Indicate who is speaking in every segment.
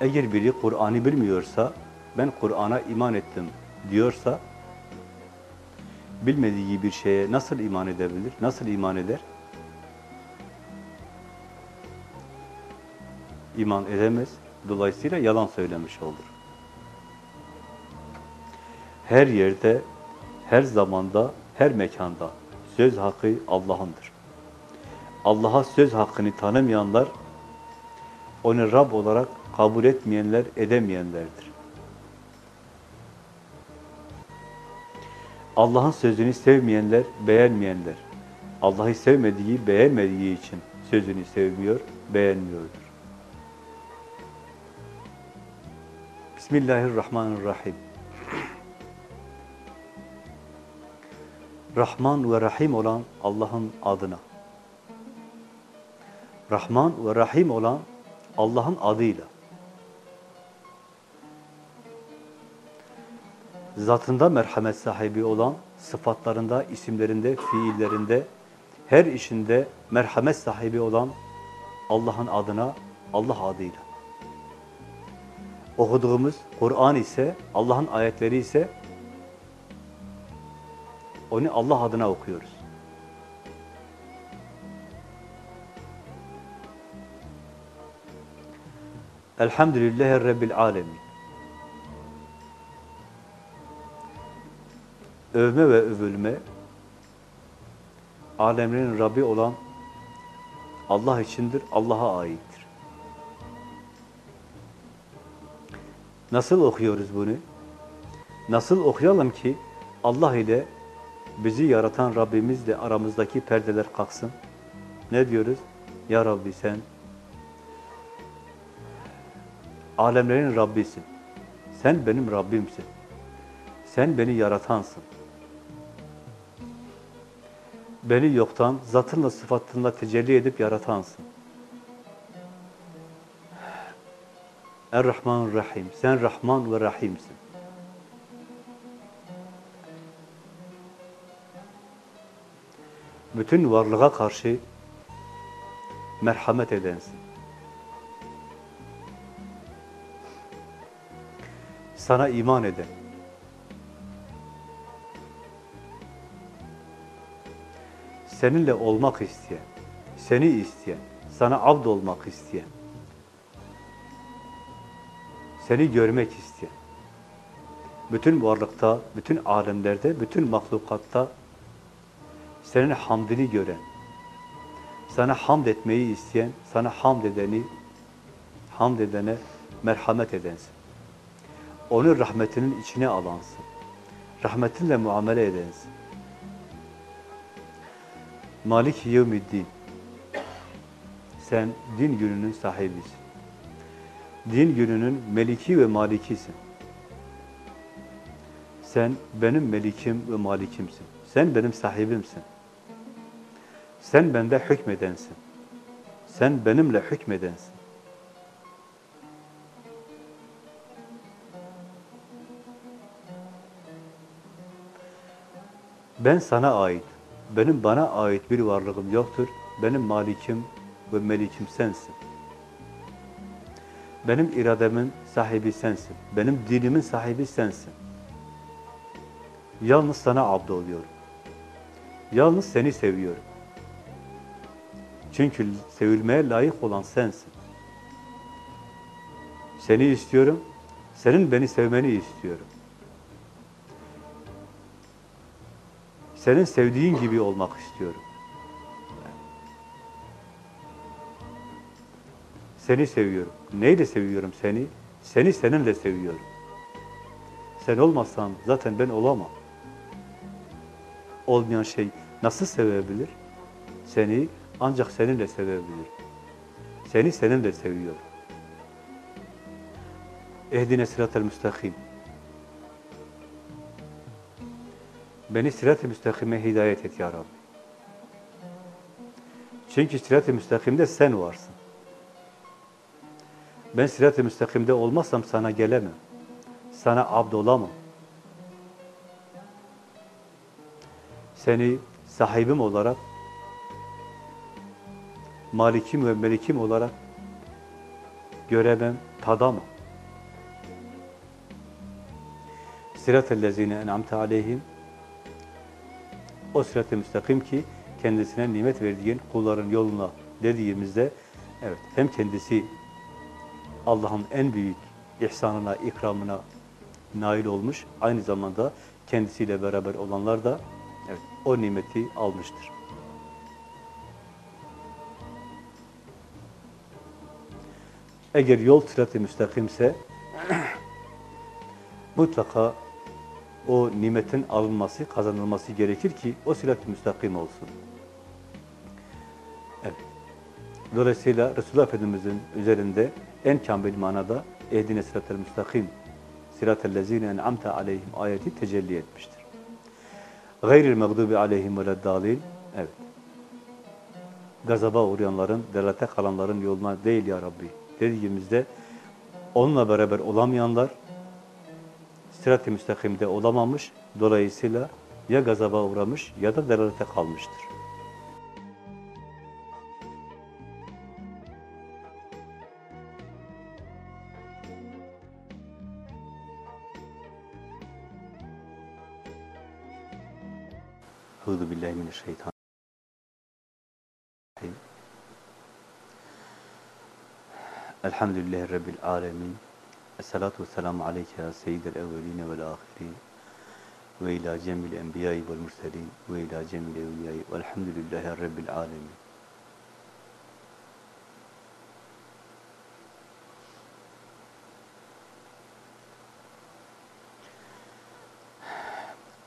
Speaker 1: Eğer biri Kur'an'ı bilmiyorsa, ben Kur'an'a iman ettim diyorsa, bilmediği bir şeye nasıl iman edebilir? Nasıl iman eder? İman edemez. Dolayısıyla yalan söylemiş olur. Her yerde, her zamanda, her mekanda söz hakkı Allah'ındır. Allah'a söz hakkını tanımayanlar, onu Rab olarak kabul etmeyenler, edemeyenlerdir. Allah'ın sözünü sevmeyenler, beğenmeyenler, Allah'ı sevmediği, beğenmediği için sözünü sevmiyor, beğenmiyordur. Bismillahirrahmanirrahim. Rahman ve Rahim olan Allah'ın adına. Rahman ve Rahim olan Allah'ın adıyla. Zatında merhamet sahibi olan, sıfatlarında, isimlerinde, fiillerinde, her işinde merhamet sahibi olan Allah'ın adına, Allah adıyla. Okuduğumuz Kur'an ise, Allah'ın ayetleri ise onu Allah adına okuyoruz. Elhamdülillahi Rabbil Alemin. Övme ve övülme, alemlerin Rabbi olan Allah içindir, Allah'a aittir. Nasıl okuyoruz bunu? Nasıl okuyalım ki Allah ile bizi yaratan Rabbimizle aramızdaki perdeler kalksın? Ne diyoruz? Ya Rabbi sen alemlerin Rabbisin. Sen benim Rabbimsin. Sen beni yaratansın. Beni yoktan, zatınla, sıfatınla tecelli edip yaratansın. Er-Rahman Rahim. Sen Rahman ve Rahimsin. Bütün varlığa karşı merhamet edensin. Sana iman eden, seninle olmak isteyen, seni isteyen, sana abd olmak isteyen, seni görmek isteyen, bütün varlıkta, bütün alemlerde, bütün mahlukatta senin hamdini gören, sana hamd etmeyi isteyen, sana hamd edeni, hamd edene merhamet edensin. Onu rahmetinin içine alansın. Rahmetinle muamele edensin. Malik yevmiddin. Sen din gününün sahibisin. Din gününün meliki ve malikisin. Sen benim melikim ve malikimsin. Sen benim sahibimsin. Sen bende hükmedensin. Sen benimle hükmedensin. Ben sana ait, benim bana ait bir varlığım yoktur. Benim malikim ve melikim sensin. Benim irademin sahibi sensin. Benim dinimin sahibi sensin. Yalnız sana abd oluyorum. Yalnız seni seviyorum. Çünkü sevilmeye layık olan sensin. Seni istiyorum, senin beni sevmeni istiyorum. Senin sevdiğin gibi olmak istiyorum. Seni seviyorum. Neyle seviyorum seni? Seni seninle seviyorum. Sen olmazsan zaten ben olamam. Olmayan şey nasıl sevebilir? Seni ancak seninle sevebilir. Seni seninle seviyorum. Ehdine sıratel müstakim. Beni sirat-ı müstakime hidayet et ya Rabbi. Çünkü sirat-ı müstakimde sen varsın. Ben sirat-ı müstakimde olmazsam sana gelemem. Sana abd olamam. Seni sahibim olarak, malikim ve melikim olarak göremem, Sahada mı? Sırat-ellezine en'amte aleyhim o sırat-ı müstakim ki kendisine nimet verdiğin kulların yoluna dediğimizde evet hem kendisi Allah'ın en büyük ihsanına, ikramına nail olmuş. Aynı zamanda kendisiyle beraber olanlar da evet, o nimeti almıştır. Eğer yol sırat-ı müstakimse mutlaka o nimetin alınması, kazanılması gerekir ki o sırat-ı müstakim olsun. Evet. Dolayısıyla Resulullah Efendimiz'in üzerinde en kamil manada ehdine sırat-ı müstakim sırat-ı lezine en'amte aleyhim ayeti tecelli etmiştir. Gayril mağdubi aleyhim ve dalil evet. Gazaba uğrayanların, delate kalanların yoluna değil ya Rabbi dediğimizde onunla beraber olamayanlar sırat-ı müstakimde olamamış. Dolayısıyla ya gazaba uğramış ya da delalete kalmıştır. Euzu billahi mineşşeytanirracim. Elhamdülillahi rabbil alamin. Esselatu vesselamu aleyke ya seyyidel evveline vel ahirin ve ila cemil enbiyayı vel murselin ve ila cemil evliyayı velhamdülillahi rabbil alemin.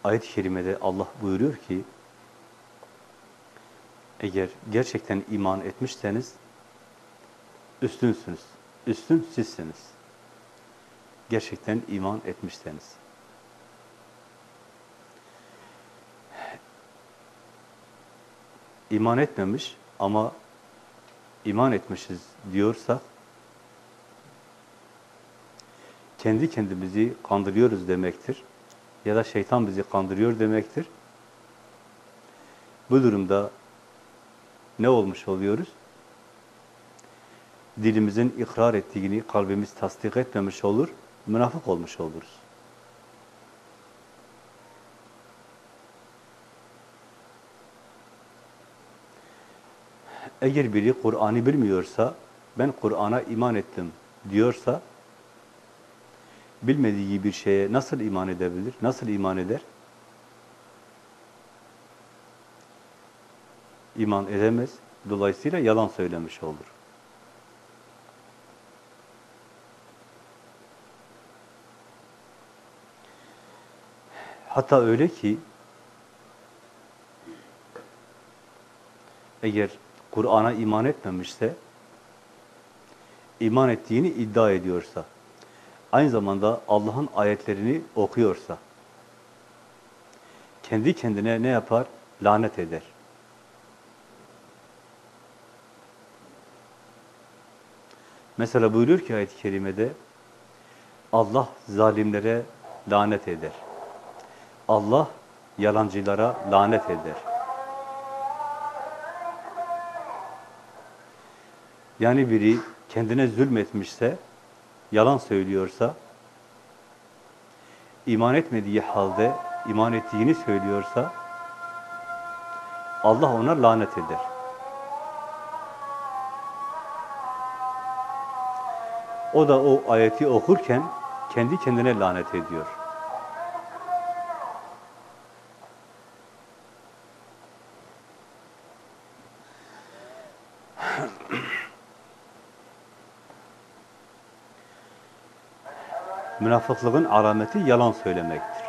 Speaker 1: Ayet-i kerimede Allah buyuruyor ki eğer gerçekten iman etmişseniz üstünsünüz. Üstün sizsiniz. Gerçekten iman etmişseniz. İman etmemiş ama iman etmişiz diyorsak kendi kendimizi kandırıyoruz demektir. Ya da şeytan bizi kandırıyor demektir. Bu durumda ne olmuş oluyoruz? Dilimizin ikrar ettiğini kalbimiz tasdik etmemiş olur, münafık olmuş oluruz. Eğer biri Kur'an'ı bilmiyorsa, ben Kur'an'a iman ettim diyorsa, bilmediği bir şeye nasıl iman edebilir, nasıl iman eder? İman edemez, dolayısıyla yalan söylemiş olur. Hatta öyle ki, eğer Kur'an'a iman etmemişse, iman ettiğini iddia ediyorsa, aynı zamanda Allah'ın ayetlerini okuyorsa, kendi kendine ne yapar? Lanet eder. Mesela buyuruyor ki ayet-i kerimede, Allah zalimlere lanet eder. Allah yalancılara lanet eder. Yani biri kendine zulmetmişse, yalan söylüyorsa, iman etmediği halde iman ettiğini söylüyorsa, Allah ona lanet eder. O da o ayeti okurken kendi kendine lanet ediyor. Münafıklığın alameti yalan söylemektir.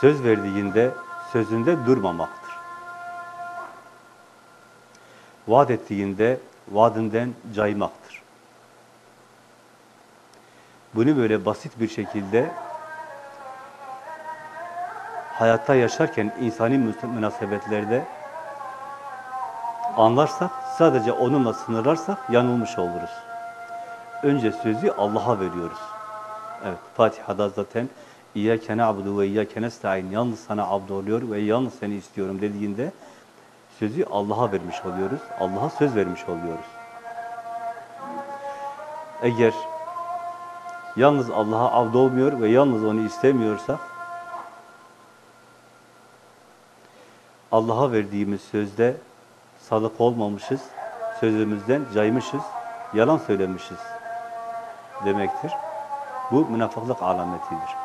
Speaker 1: Söz verdiğinde sözünde durmamaktır. Vaat ettiğinde vaadinden caymaktır. Bunu böyle basit bir şekilde hayatta yaşarken insani münasebetlerde anlarsak, sadece onunla sınırlarsak yanılmış oluruz. Önce sözü Allah'a veriyoruz. Evet, Fatiha'da zaten İyyâke na'budu ve iyyâke nesta'in yalnız sana abd oluyor ve yalnız seni istiyorum dediğinde sözü Allah'a vermiş oluyoruz. Allah'a söz vermiş oluyoruz. eğer yalnız Allah'a abd olmuyor ve yalnız onu istemiyorsak Allah'a verdiğimiz sözde sadık olmamışız, sözümüzden caymışız, yalan söylemişiz demektir. Bu münafıklık alametidir.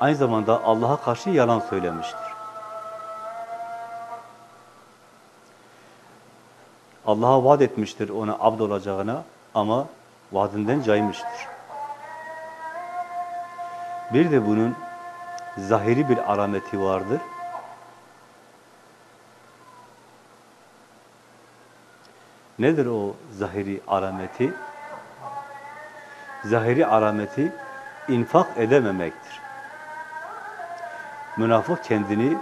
Speaker 1: Aynı zamanda Allah'a karşı yalan söylemiştir. Allah'a vaat etmiştir ona abd olacağına ama vaadinden caymıştır. Bir de bunun zahiri bir alameti vardır. Nedir o zahiri alameti? Zahiri alameti infak edememektir. Münafık kendini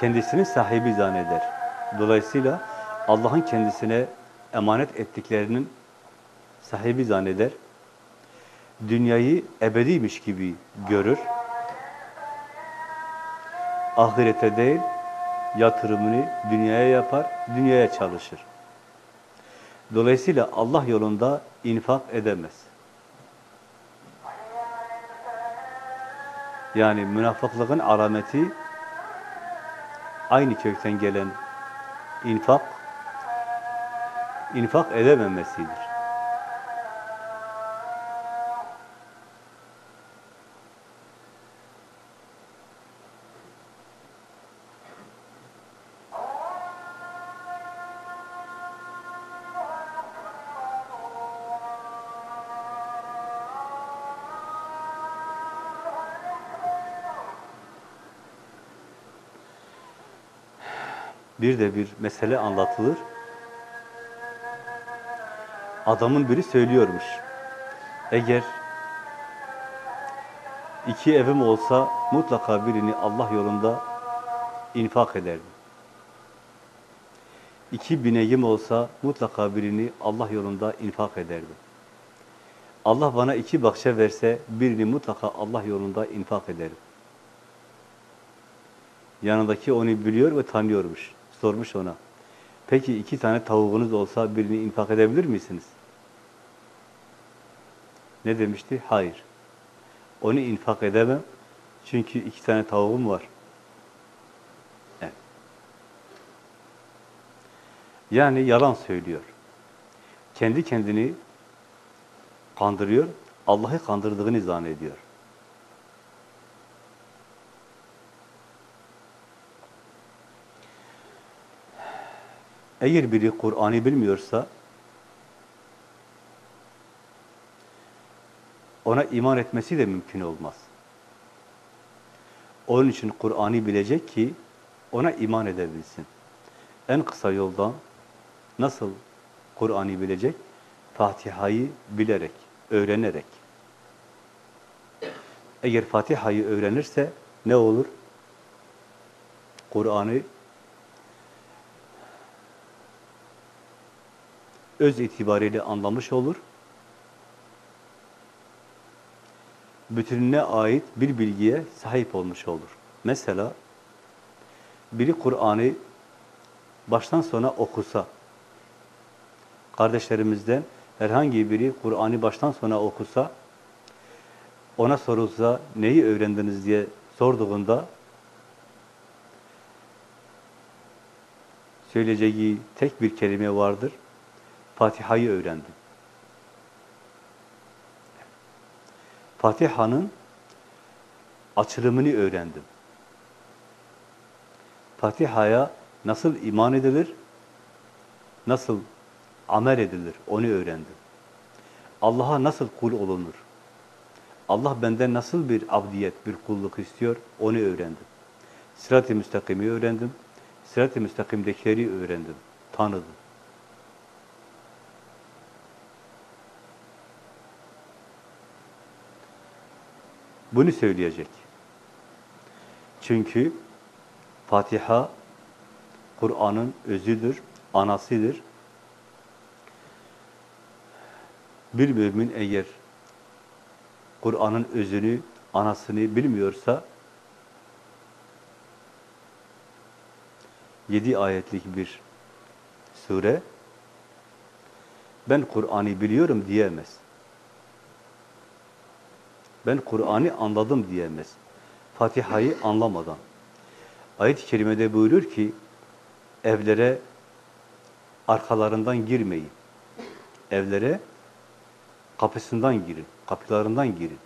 Speaker 1: kendisini sahibi zanneder. Dolayısıyla Allah'ın kendisine emanet ettiklerinin sahibi zanneder. Dünyayı ebediymiş gibi görür. Ahirete değil, yatırımını dünyaya yapar, dünyaya çalışır. Dolayısıyla Allah yolunda infak edemez. Yani münafıklığın alameti aynı kökten gelen infak, infak edememesidir. De bir mesele anlatılır. Adamın biri söylüyormuş. Eğer iki evim olsa mutlaka birini Allah yolunda infak ederdim. İki bineğim olsa mutlaka birini Allah yolunda infak ederdim. Allah bana iki bahçe verse birini mutlaka Allah yolunda infak ederim. Yanındaki onu biliyor ve tanıyormuş. Sormuş ona. Peki iki tane tavuğunuz olsa birini infak edebilir misiniz? Ne demişti? Hayır. Onu infak edemem. Çünkü iki tane tavuğum var. Yani yalan söylüyor. Kendi kendini kandırıyor. Allah'ı kandırdığını zannediyor. Eğer biri Kur'an'ı bilmiyorsa ona iman etmesi de mümkün olmaz. Onun için Kur'an'ı bilecek ki ona iman edebilsin. En kısa yoldan nasıl Kur'an'ı bilecek? Fatiha'yı bilerek, öğrenerek. Eğer Fatiha'yı öğrenirse ne olur? Kur'an'ı öz itibariyle anlamış olur. Bütününe ait bir bilgiye sahip olmuş olur. Mesela biri Kur'an'ı baştan sona okusa, kardeşlerimizden herhangi biri Kur'an'ı baştan sona okusa, ona sorulsa neyi öğrendiniz diye sorduğunda söyleyeceği tek bir kelime vardır. Fatiha'yı öğrendim. Fatiha'nın açılımını öğrendim. Fatiha'ya nasıl iman edilir, nasıl amel edilir onu öğrendim. Allah'a nasıl kul olunur? Allah benden nasıl bir abdiyet, bir kulluk istiyor onu öğrendim. Sırat-ı müstakimi öğrendim. Sırat-ı müstakimdekileri öğrendim, tanıdım. Bunu söyleyecek. Çünkü Fatiha Kur'an'ın özüdür, anasıdır. Bir mümin eğer Kur'an'ın özünü, anasını bilmiyorsa yedi ayetlik bir sure ben Kur'an'ı biliyorum diyemez. Ben Kur'an'ı anladım diyemez. Fatiha'yı anlamadan. Ayet-i Kerime'de buyurur ki, evlere arkalarından girmeyin. Evlere kapısından girin, kapılarından girin.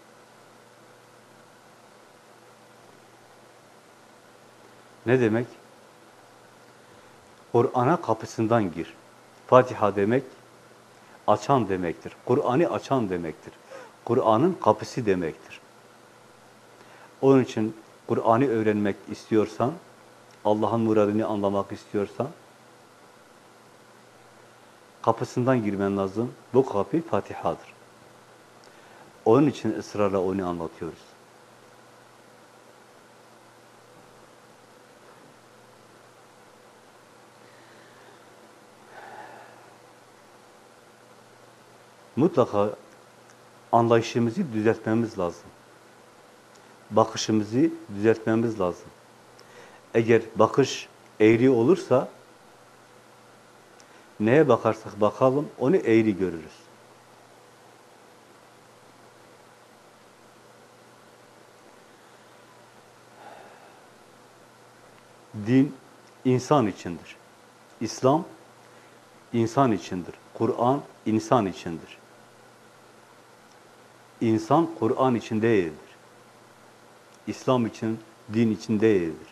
Speaker 1: Ne demek? Kur'an'a kapısından gir. Fatiha demek, açan demektir. Kur'an'ı açan demektir. Kur'an'ın kapısı demektir. Onun için Kur'an'ı öğrenmek istiyorsan, Allah'ın muradını anlamak istiyorsan, kapısından girmen lazım. Bu kapı Fatiha'dır. Onun için ısrarla onu anlatıyoruz. Mutlaka anlayışımızı düzeltmemiz lazım. Bakışımızı düzeltmemiz lazım. Eğer bakış eğri olursa neye bakarsak bakalım onu eğri görürüz. Din insan içindir. İslam insan içindir. Kur'an insan içindir. İnsan Kur'an için değildir. İslam için, din için değildir.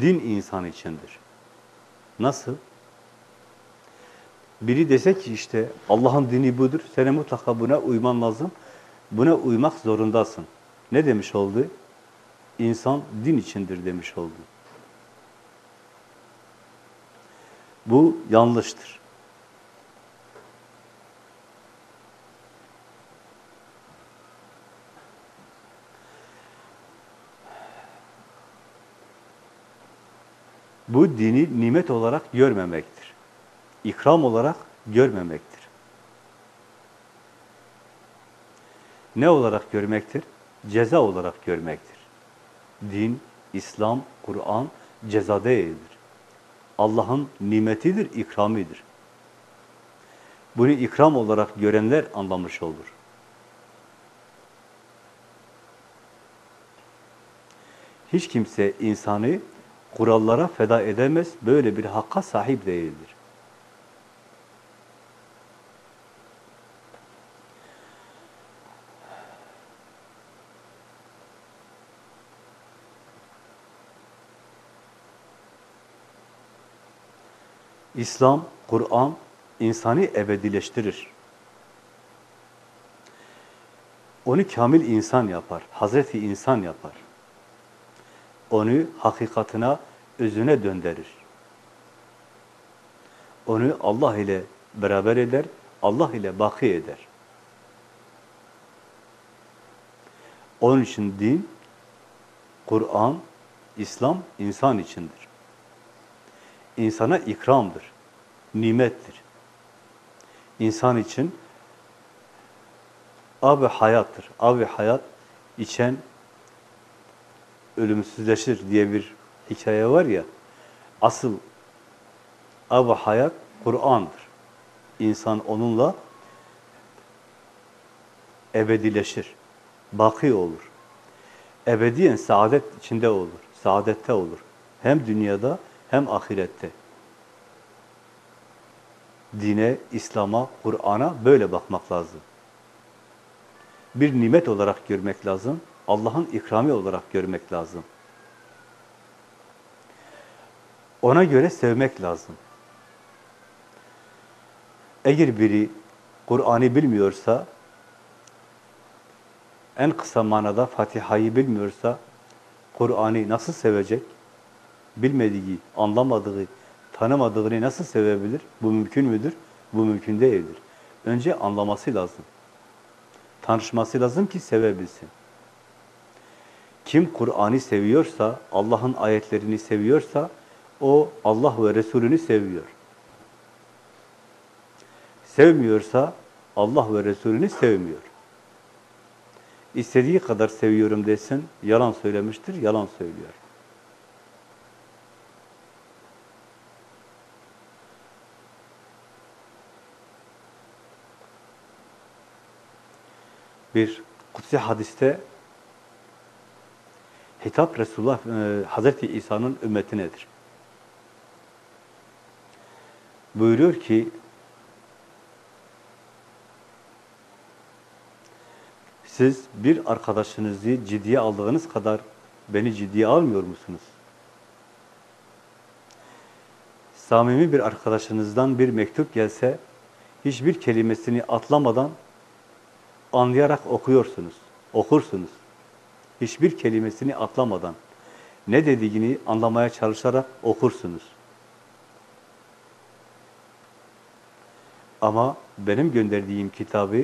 Speaker 1: Din insan içindir. Nasıl? Biri dese ki işte Allah'ın dini budur, senin mutlaka buna uyman lazım. Buna uymak zorundasın. Ne demiş oldu? İnsan din içindir demiş oldu. Bu yanlıştır. Bu dini nimet olarak görmemektir. İkram olarak görmemektir. Ne olarak görmektir? Ceza olarak görmektir. Din, İslam, Kur'an ceza değildir. Allah'ın nimetidir, ikramidir. Bunu ikram olarak görenler anlamış olur. Hiç kimse insanı kurallara feda edemez, böyle bir hakka sahip değildir. İslam, Kur'an insanı ebedileştirir. Onu kamil insan yapar, Hazreti insan yapar. Onu hakikatına, özüne döndürür. Onu Allah ile beraber eder, Allah ile baki eder. Onun için din, Kur'an, İslam insan içindir. İnsana ikramdır, nimettir. İnsan için abi hayattır. Abi hayat içen ölümsüzleşir diye bir hikaye var ya, asıl ab hayat Kur'an'dır. İnsan onunla ebedileşir, baki olur. Ebediyen saadet içinde olur, saadette olur. Hem dünyada hem ahirette. Dine, İslam'a, Kur'an'a böyle bakmak lazım. Bir nimet olarak görmek lazım. Allah'ın ikrami olarak görmek lazım. Ona göre sevmek lazım. Eğer biri Kur'an'ı bilmiyorsa, en kısa manada Fatiha'yı bilmiyorsa, Kur'an'ı nasıl sevecek? Bilmediği, anlamadığı, tanımadığını nasıl sevebilir? Bu mümkün müdür? Bu mümkün değildir. Önce anlaması lazım. Tanışması lazım ki sevebilsin. Kim Kur'an'ı seviyorsa, Allah'ın ayetlerini seviyorsa, o Allah ve Resulünü seviyor. Sevmiyorsa, Allah ve Resulünü sevmiyor. İstediği kadar seviyorum desin, yalan söylemiştir, yalan söylüyor. Bir kutsi hadiste hitap Resulullah e, Hazreti İsa'nın ümmetinedir. Buyuruyor ki siz bir arkadaşınızı ciddiye aldığınız kadar beni ciddiye almıyor musunuz? Samimi bir arkadaşınızdan bir mektup gelse hiçbir kelimesini atlamadan anlayarak okuyorsunuz, okursunuz. Hiçbir kelimesini atlamadan ne dediğini anlamaya çalışarak okursunuz. Ama benim gönderdiğim kitabı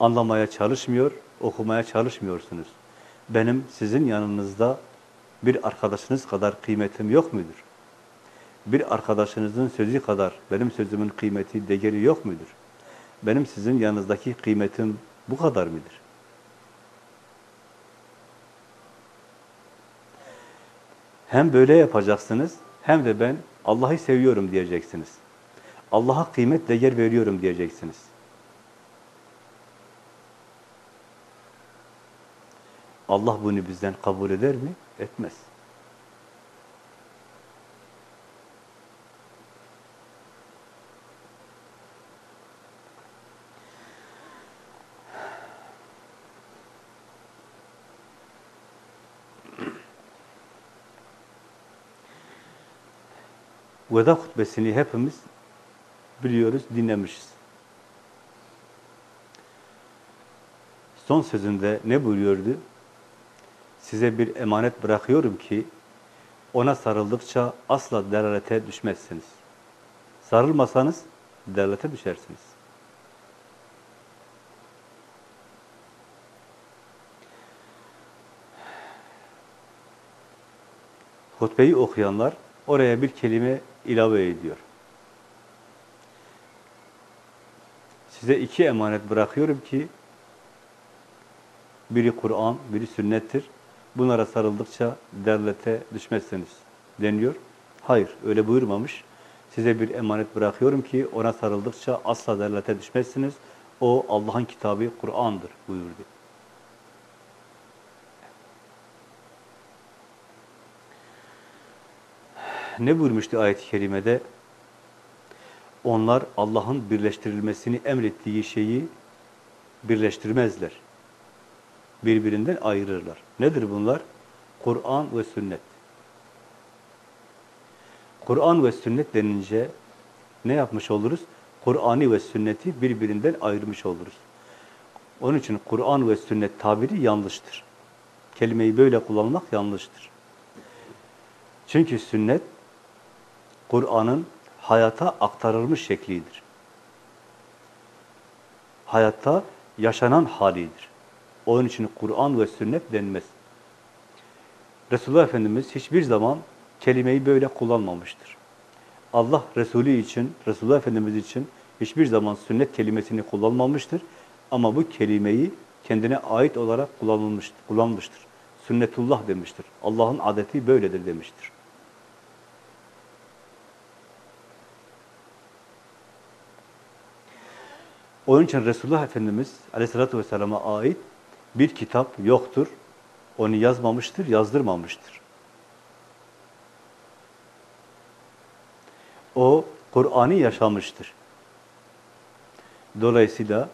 Speaker 1: anlamaya çalışmıyor, okumaya çalışmıyorsunuz. Benim sizin yanınızda bir arkadaşınız kadar kıymetim yok mudur? Bir arkadaşınızın sözü kadar benim sözümün kıymeti, değeri yok mudur? Benim sizin yanınızdaki kıymetim bu kadar mıdır? Hem böyle yapacaksınız, hem de ben Allah'ı seviyorum diyeceksiniz. Allah'a kıymet, değer veriyorum diyeceksiniz. Allah bunu bizden kabul eder mi? Etmez. Veda hutbesini hepimiz biliyoruz, dinlemişiz. Son sözünde ne buyuruyordu? Size bir emanet bırakıyorum ki ona sarıldıkça asla delalete düşmezsiniz. Sarılmasanız delalete düşersiniz. Hutbeyi okuyanlar oraya bir kelime ilave ediyor. Size iki emanet bırakıyorum ki biri Kur'an, biri sünnettir. Bunlara sarıldıkça derlete düşmezsiniz deniyor. Hayır, öyle buyurmamış. Size bir emanet bırakıyorum ki ona sarıldıkça asla derlete düşmezsiniz. O Allah'ın kitabı Kur'an'dır buyurdu. Ne buyurmuştu ayet-i kerimede? Onlar Allah'ın birleştirilmesini emrettiği şeyi birleştirmezler. Birbirinden ayırırlar. Nedir bunlar? Kur'an ve sünnet. Kur'an ve sünnet denince ne yapmış oluruz? Kur'an'ı ve sünneti birbirinden ayırmış oluruz. Onun için Kur'an ve sünnet tabiri yanlıştır. Kelimeyi böyle kullanmak yanlıştır. Çünkü sünnet Kur'an'ın hayata aktarılmış şeklidir. Hayatta yaşanan halidir. Onun için Kur'an ve sünnet denmez. Resulullah Efendimiz hiçbir zaman kelimeyi böyle kullanmamıştır. Allah Resulü için, Resulullah Efendimiz için hiçbir zaman sünnet kelimesini kullanmamıştır. Ama bu kelimeyi kendine ait olarak kullanılmıştır, kullanmıştır. Sünnetullah demiştir. Allah'ın adeti böyledir demiştir. Onun için Resulullah Efendimiz aleyhissalatü vesselama ait bir kitap yoktur. Onu yazmamıştır, yazdırmamıştır. O Kur'an'ı yaşamıştır. Dolayısıyla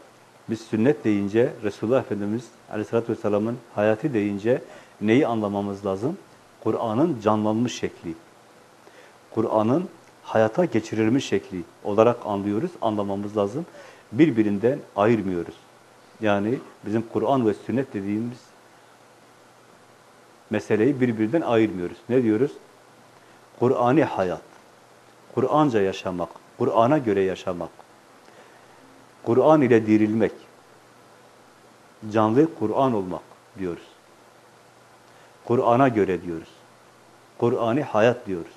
Speaker 1: biz sünnet deyince Resulullah Efendimiz Aleyhisselatü Vesselam'ın hayatı deyince neyi anlamamız lazım? Kur'an'ın canlanmış şekli. Kur'an'ın hayata geçirilmiş şekli olarak anlıyoruz, anlamamız lazım. Birbirinden ayırmıyoruz. Yani bizim Kur'an ve sünnet dediğimiz meseleyi birbirinden ayırmıyoruz. Ne diyoruz? Kur'ani hayat. Kur'anca yaşamak, Kur'an'a göre yaşamak. Kur'an ile dirilmek. Canlı Kur'an olmak diyoruz. Kur'an'a göre diyoruz. Kur'an'ı hayat diyoruz.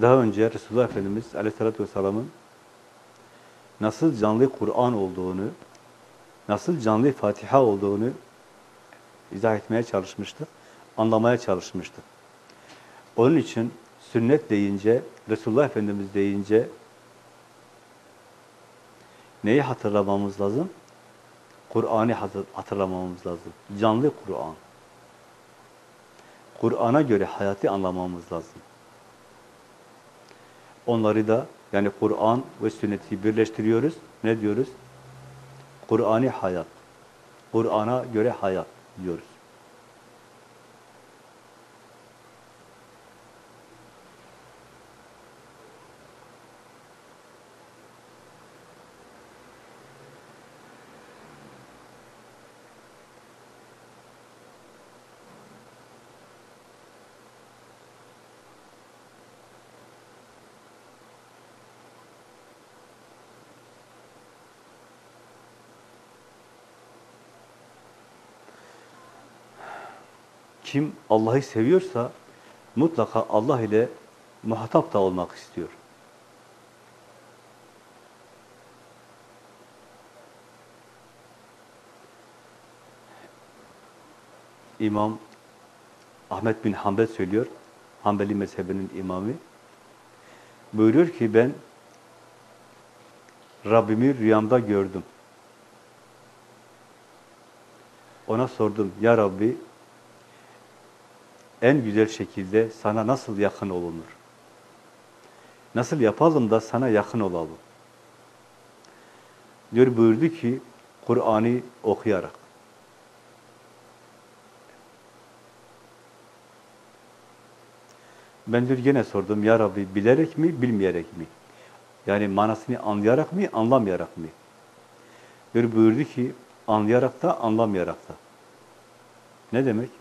Speaker 1: Daha önce Resulullah Efendimiz Aleyhisselatü Vesselam'ın nasıl canlı Kur'an olduğunu, nasıl canlı Fatiha olduğunu izah etmeye çalışmıştık, anlamaya çalışmıştık. Onun için sünnet deyince, Resulullah Efendimiz deyince neyi hatırlamamız lazım? Kur'an'ı hatırlamamız lazım. Canlı Kur'an. Kur'an'a göre hayatı anlamamız lazım. Onları da yani Kur'an ve sünneti birleştiriyoruz. Ne diyoruz? Kur'an'ı hayat. Kur'an'a göre hayat diyoruz. Kim Allah'ı seviyorsa mutlaka Allah ile muhatap da olmak istiyor. İmam Ahmet bin Hanbel söylüyor, Hanbeli mezhebinin imamı. Buyuruyor ki ben Rabbimi rüyamda gördüm. Ona sordum, ya Rabbi en güzel şekilde sana nasıl yakın olunur? Nasıl yapalım da sana yakın olalım? Diyor buyurdu ki Kur'an'ı okuyarak. Ben diyor yine sordum ya Rabbi bilerek mi bilmeyerek mi? Yani manasını anlayarak mı anlamayarak mı? Diyor buyurdu ki anlayarak da anlamayarak da. Ne demek?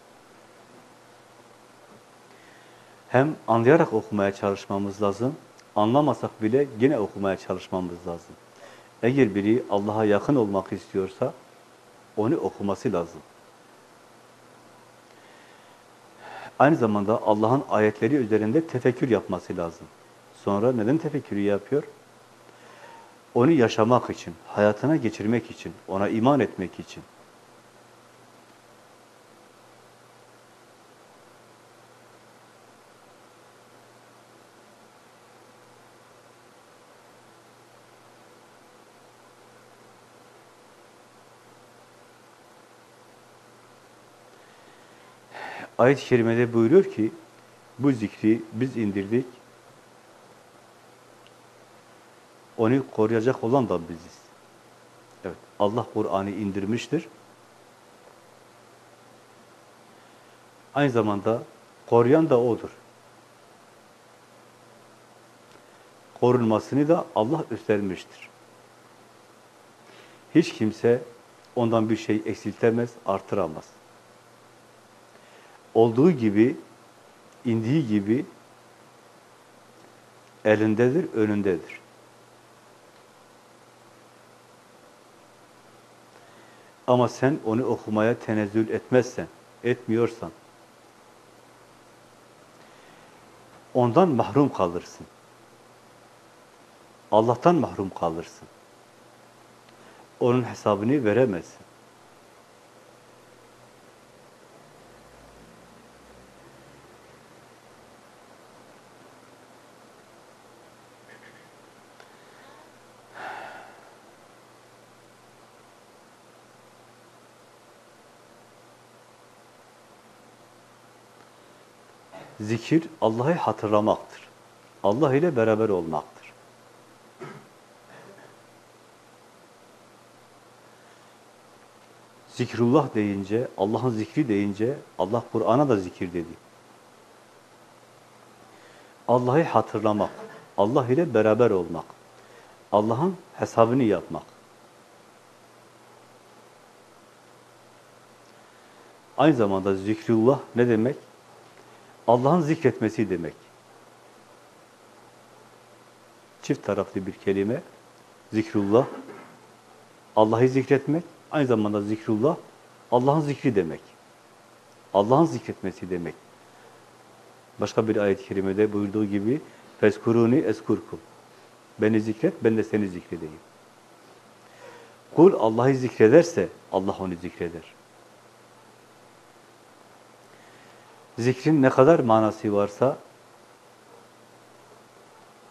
Speaker 1: Hem anlayarak okumaya çalışmamız lazım, anlamasak bile yine okumaya çalışmamız lazım. Eğer biri Allah'a yakın olmak istiyorsa, onu okuması lazım. Aynı zamanda Allah'ın ayetleri üzerinde tefekkür yapması lazım. Sonra neden tefekkürü yapıyor? Onu yaşamak için, hayatına geçirmek için, ona iman etmek için. Ayet-i Kerime'de buyuruyor ki, bu zikri biz indirdik, onu koruyacak olan da biziz. Evet, Allah Kur'an'ı indirmiştir. Aynı zamanda koruyan da O'dur. Korunmasını da Allah üstlenmiştir. Hiç kimse ondan bir şey eksiltemez, artıramaz olduğu gibi, indiği gibi elindedir, önündedir. Ama sen onu okumaya tenezzül etmezsen, etmiyorsan, ondan mahrum kalırsın. Allah'tan mahrum kalırsın. Onun hesabını veremezsin. Zikir Allah'ı hatırlamaktır. Allah ile beraber olmaktır. Zikrullah deyince, Allah'ın zikri deyince, Allah Kur'an'a da zikir dedi. Allah'ı hatırlamak, Allah ile beraber olmak, Allah'ın hesabını yapmak. Aynı zamanda zikrullah ne demek? Allah'ın zikretmesi demek. Çift taraflı bir kelime. Zikrullah, Allah'ı zikretmek, aynı zamanda zikrullah, Allah'ın zikri demek. Allah'ın zikretmesi demek. Başka bir ayet-i kerimede buyurduğu gibi Feskuruni eskurkum. Beni zikret, ben de seni zikredeyim. Kul Allah'ı zikrederse Allah onu zikreder. Zikrin ne kadar manası varsa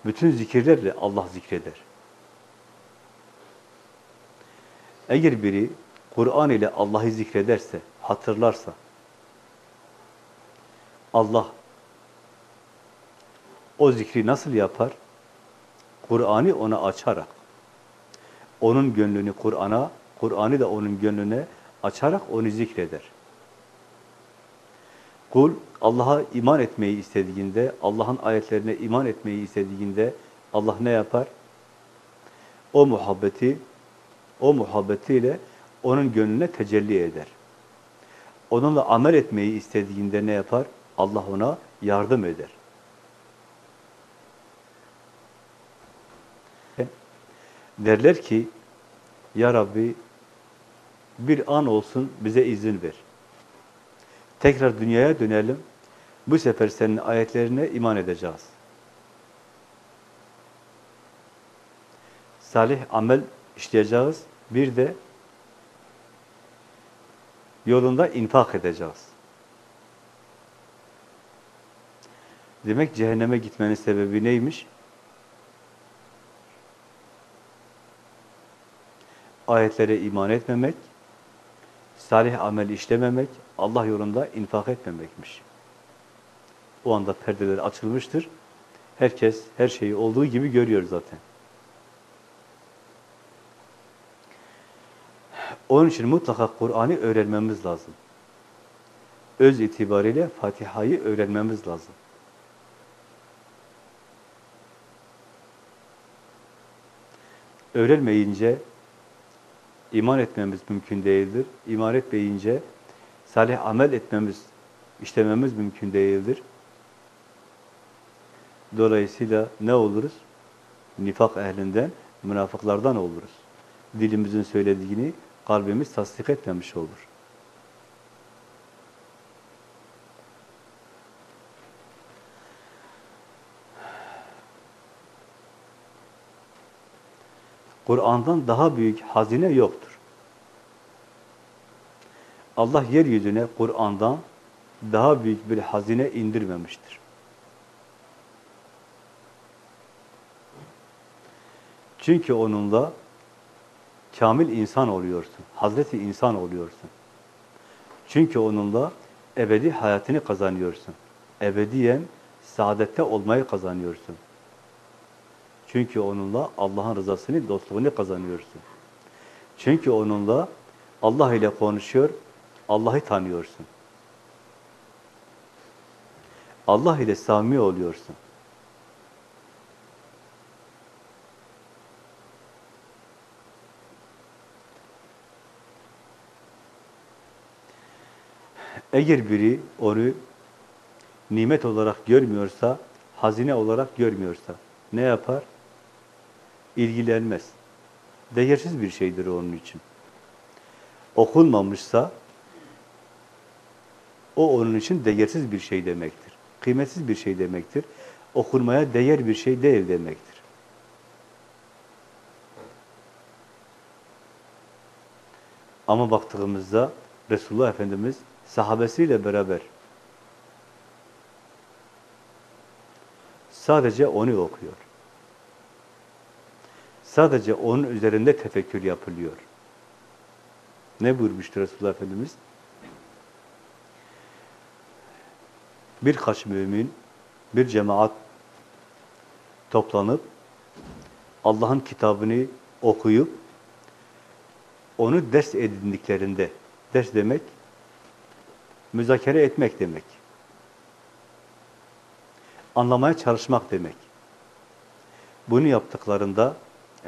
Speaker 1: bütün zikirlerle Allah zikreder. Eğer biri Kur'an ile Allah'ı zikrederse, hatırlarsa, Allah o zikri nasıl yapar? Kur'an'ı ona açarak, onun gönlünü Kur'an'a, Kur'an'ı da onun gönlüne açarak onu zikreder. Kul Allah'a iman etmeyi istediğinde, Allah'ın ayetlerine iman etmeyi istediğinde Allah ne yapar? O muhabbeti, o muhabbetiyle onun gönlüne tecelli eder. Onunla amel etmeyi istediğinde ne yapar? Allah ona yardım eder. Derler ki, Ya Rabbi bir an olsun bize izin ver. Tekrar dünyaya dönelim. Bu sefer senin ayetlerine iman edeceğiz. Salih amel işleyeceğiz. Bir de yolunda infak edeceğiz. Demek cehenneme gitmenin sebebi neymiş? Ayetlere iman etmemek, salih amel işlememek, Allah yolunda infak etmemekmiş. O anda perdeler açılmıştır. Herkes her şeyi olduğu gibi görüyor zaten. Onun için mutlaka Kur'an'ı öğrenmemiz lazım. Öz itibariyle Fatiha'yı öğrenmemiz lazım. Öğrenmeyince iman etmemiz mümkün değildir. İman etmeyince salih amel etmemiz, işlememiz mümkün değildir. Dolayısıyla ne oluruz? Nifak ehlinden, münafıklardan oluruz. Dilimizin söylediğini kalbimiz tasdik etmemiş olur. Kur'an'dan daha büyük hazine yoktur. Allah yeryüzüne Kur'an'dan daha büyük bir hazine indirmemiştir. Çünkü onunla kamil insan oluyorsun. Hazreti insan oluyorsun. Çünkü onunla ebedi hayatını kazanıyorsun. Ebediyen saadette olmayı kazanıyorsun. Çünkü onunla Allah'ın rızasını, dostluğunu kazanıyorsun. Çünkü onunla Allah ile konuşuyor, Allah'ı tanıyorsun. Allah ile samimi oluyorsun. Eğer biri onu nimet olarak görmüyorsa, hazine olarak görmüyorsa ne yapar? İlgilenmez. Değersiz bir şeydir onun için. Okunmamışsa o onun için değersiz bir şey demektir. Kıymetsiz bir şey demektir. Okunmaya değer bir şey değil demektir. Ama baktığımızda Resulullah Efendimiz sahabesiyle beraber sadece onu okuyor. Sadece onun üzerinde tefekkür yapılıyor. Ne buyurmuştur Resulullah Efendimiz? Birkaç mümin, bir cemaat toplanıp Allah'ın kitabını okuyup onu ders edindiklerinde, ders demek müzakere etmek demek. Anlamaya çalışmak demek. Bunu yaptıklarında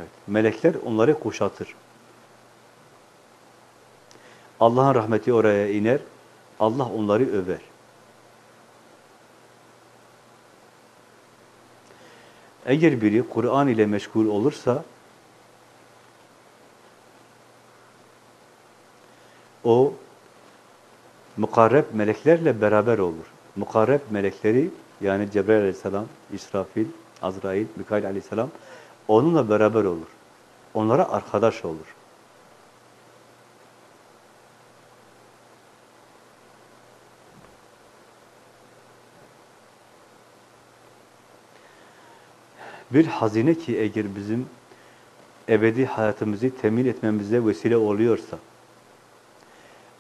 Speaker 1: evet, melekler onları kuşatır. Allah'ın rahmeti oraya iner, Allah onları över. Eğer biri Kur'an ile meşgul olursa, o mukarreb meleklerle beraber olur. Mukarreb melekleri yani Cebrail aleyhisselam, İsrafil, Azrail, Mikail aleyhisselam Onunla beraber olur. Onlara arkadaş olur. Bir hazine ki eğer bizim ebedi hayatımızı temin etmemize vesile oluyorsa,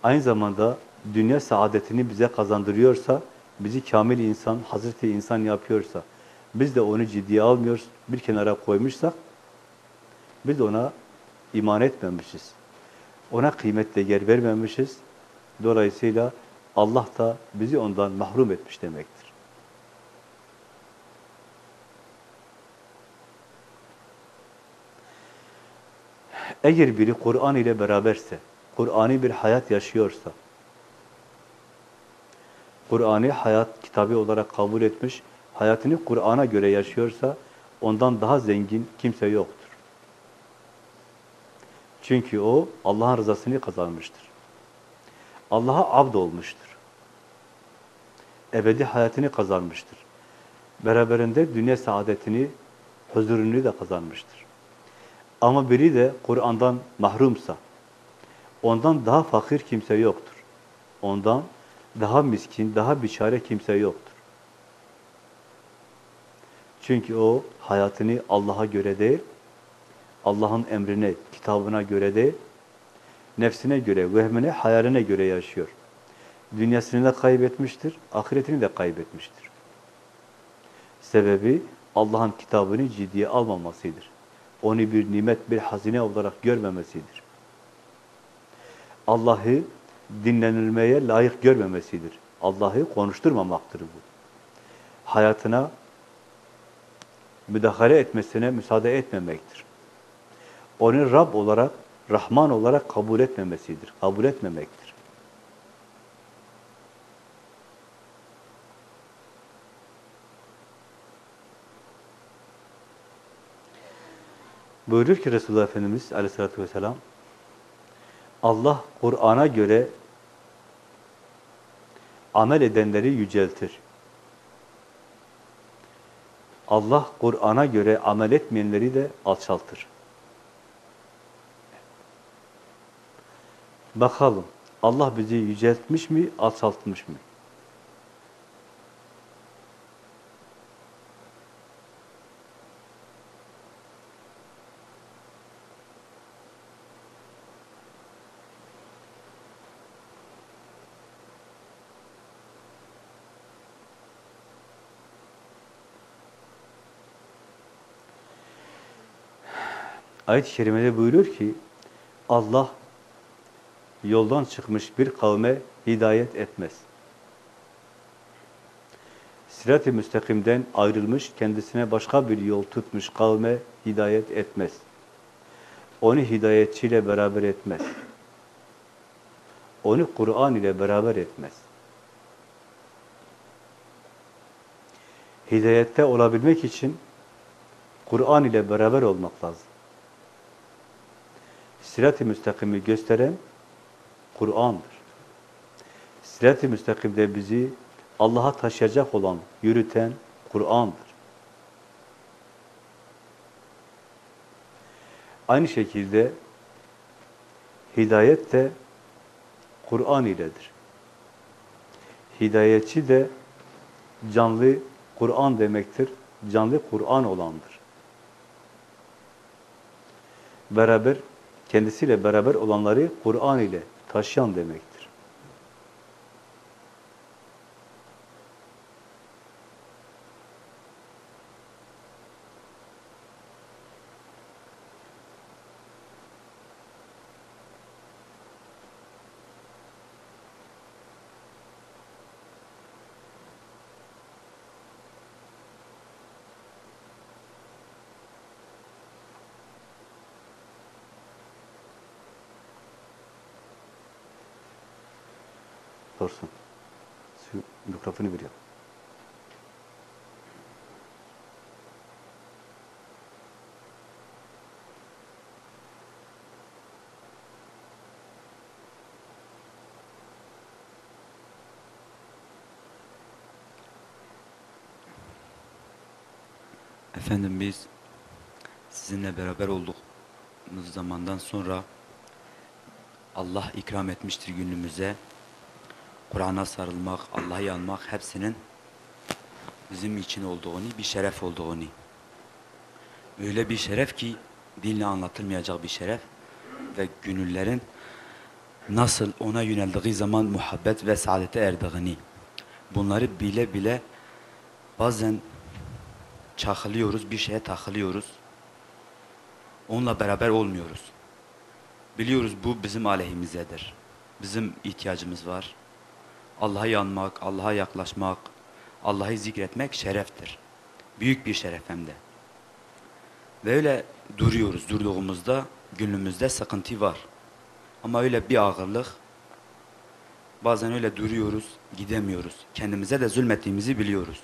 Speaker 1: aynı zamanda dünya saadetini bize kazandırıyorsa, bizi kamil insan, Hazreti insan yapıyorsa, biz de onu ciddiye almıyoruz, bir kenara koymuşsak, biz ona iman etmemişiz. Ona kıymet değer vermemişiz. Dolayısıyla Allah da bizi ondan mahrum etmiş demektir. Eğer biri Kur'an ile beraberse, Kur'an'ı bir hayat yaşıyorsa, Kur'an'ı hayat kitabı olarak kabul etmiş, hayatını Kur'an'a göre yaşıyorsa, ondan daha zengin kimse yoktur. Çünkü o Allah'ın rızasını kazanmıştır. Allah'a abd olmuştur. Ebedi hayatını kazanmıştır. Beraberinde dünya saadetini, huzurunu da kazanmıştır. Ama biri de Kur'an'dan mahrumsa, ondan daha fakir kimse yoktur. Ondan daha miskin, daha biçare kimse yoktur. Çünkü o hayatını Allah'a göre değil, Allah'ın emrine, kitabına göre değil, nefsine göre, vehmine, hayaline göre yaşıyor. Dünyasını da kaybetmiştir, ahiretini de kaybetmiştir. Sebebi Allah'ın kitabını ciddiye almamasıdır. Onu bir nimet, bir hazine olarak görmemesidir. Allah'ı dinlenilmeye layık görmemesidir. Allah'ı konuşturmamaktır bu. Hayatına müdahale etmesine müsaade etmemektir. Onu Rab olarak, Rahman olarak kabul etmemesidir. Kabul etmemektir. Buyurur ki Resulullah Efendimiz aleyhissalatü vesselam Allah Kur'an'a göre amel edenleri yüceltir. Allah Kur'an'a göre amel etmeyenleri de alçaltır. Bakalım Allah bizi yüceltmiş mi, alçaltmış mı? Ayet-i Kerime'de buyuruyor ki Allah yoldan çıkmış bir kavme hidayet etmez. Sirat-i müstakimden ayrılmış, kendisine başka bir yol tutmuş kavme hidayet etmez. Onu hidayetçiyle beraber etmez. Onu Kur'an ile beraber etmez. Hidayette olabilmek için Kur'an ile beraber olmak lazım. Sirat-i müstakimi gösteren Kur'an'dır. Sirat-i müstakimde bizi Allah'a taşıyacak olan, yürüten Kur'an'dır. Aynı şekilde hidayet de Kur'an iledir. Hidayetçi de canlı Kur'an demektir. Canlı Kur'an olandır. Beraber, kendisiyle beraber olanları Kur'an ile taşıyan demektir. Sorsun. Şu mikrofonu veriyor.
Speaker 2: Efendim biz sizinle beraber olduğumuz zamandan sonra Allah ikram etmiştir günümüze. Kur'an'a sarılmak, Allah'ı anmak hepsinin bizim için olduğunu, bir şeref olduğunu. öyle bir şeref ki dille anlatılmayacak bir şeref ve gönüllerin nasıl ona yöneldiği zaman muhabbet ve saadete erdiğini bunları bile bile bazen çakılıyoruz, bir şeye takılıyoruz. Onunla beraber olmuyoruz. Biliyoruz bu bizim aleyhimizedir. Bizim ihtiyacımız var. Allah'a yanmak, Allah'a yaklaşmak, Allah'ı zikretmek şereftir. Büyük bir şeref hem de. Ve öyle duruyoruz. Durduğumuzda gönlümüzde sıkıntı var. Ama öyle bir ağırlık. Bazen öyle duruyoruz, gidemiyoruz. Kendimize de zulmettiğimizi biliyoruz.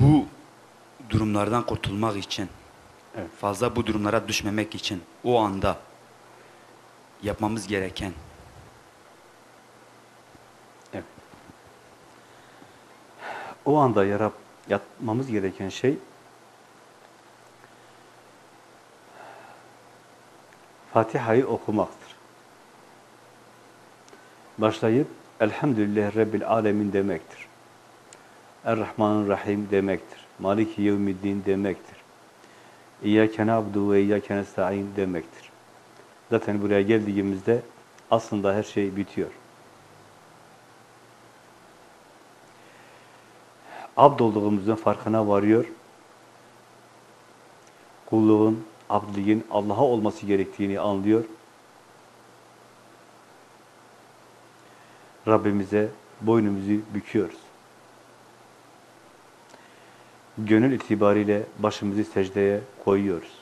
Speaker 2: Bu durumlardan kurtulmak için,
Speaker 1: Evet.
Speaker 2: fazla bu durumlara düşmemek için o anda yapmamız gereken
Speaker 1: O anda yarap, yapmamız gereken şey Fatiha'yı okumaktır. Başlayıp Elhamdülillah Rabbil Alemin demektir. Er-Rahmanir-Rahim demektir. Maliki Yevmiddin demektir. İyyâke na'budu ve iyyâke nesta'in demektir. Zaten buraya geldiğimizde aslında her şey bitiyor. Abd olduğumuzun farkına varıyor. Kulluğun, abdliğin Allah'a olması gerektiğini anlıyor. Rabbimize boynumuzu büküyoruz. Gönül itibariyle başımızı secdeye koyuyoruz.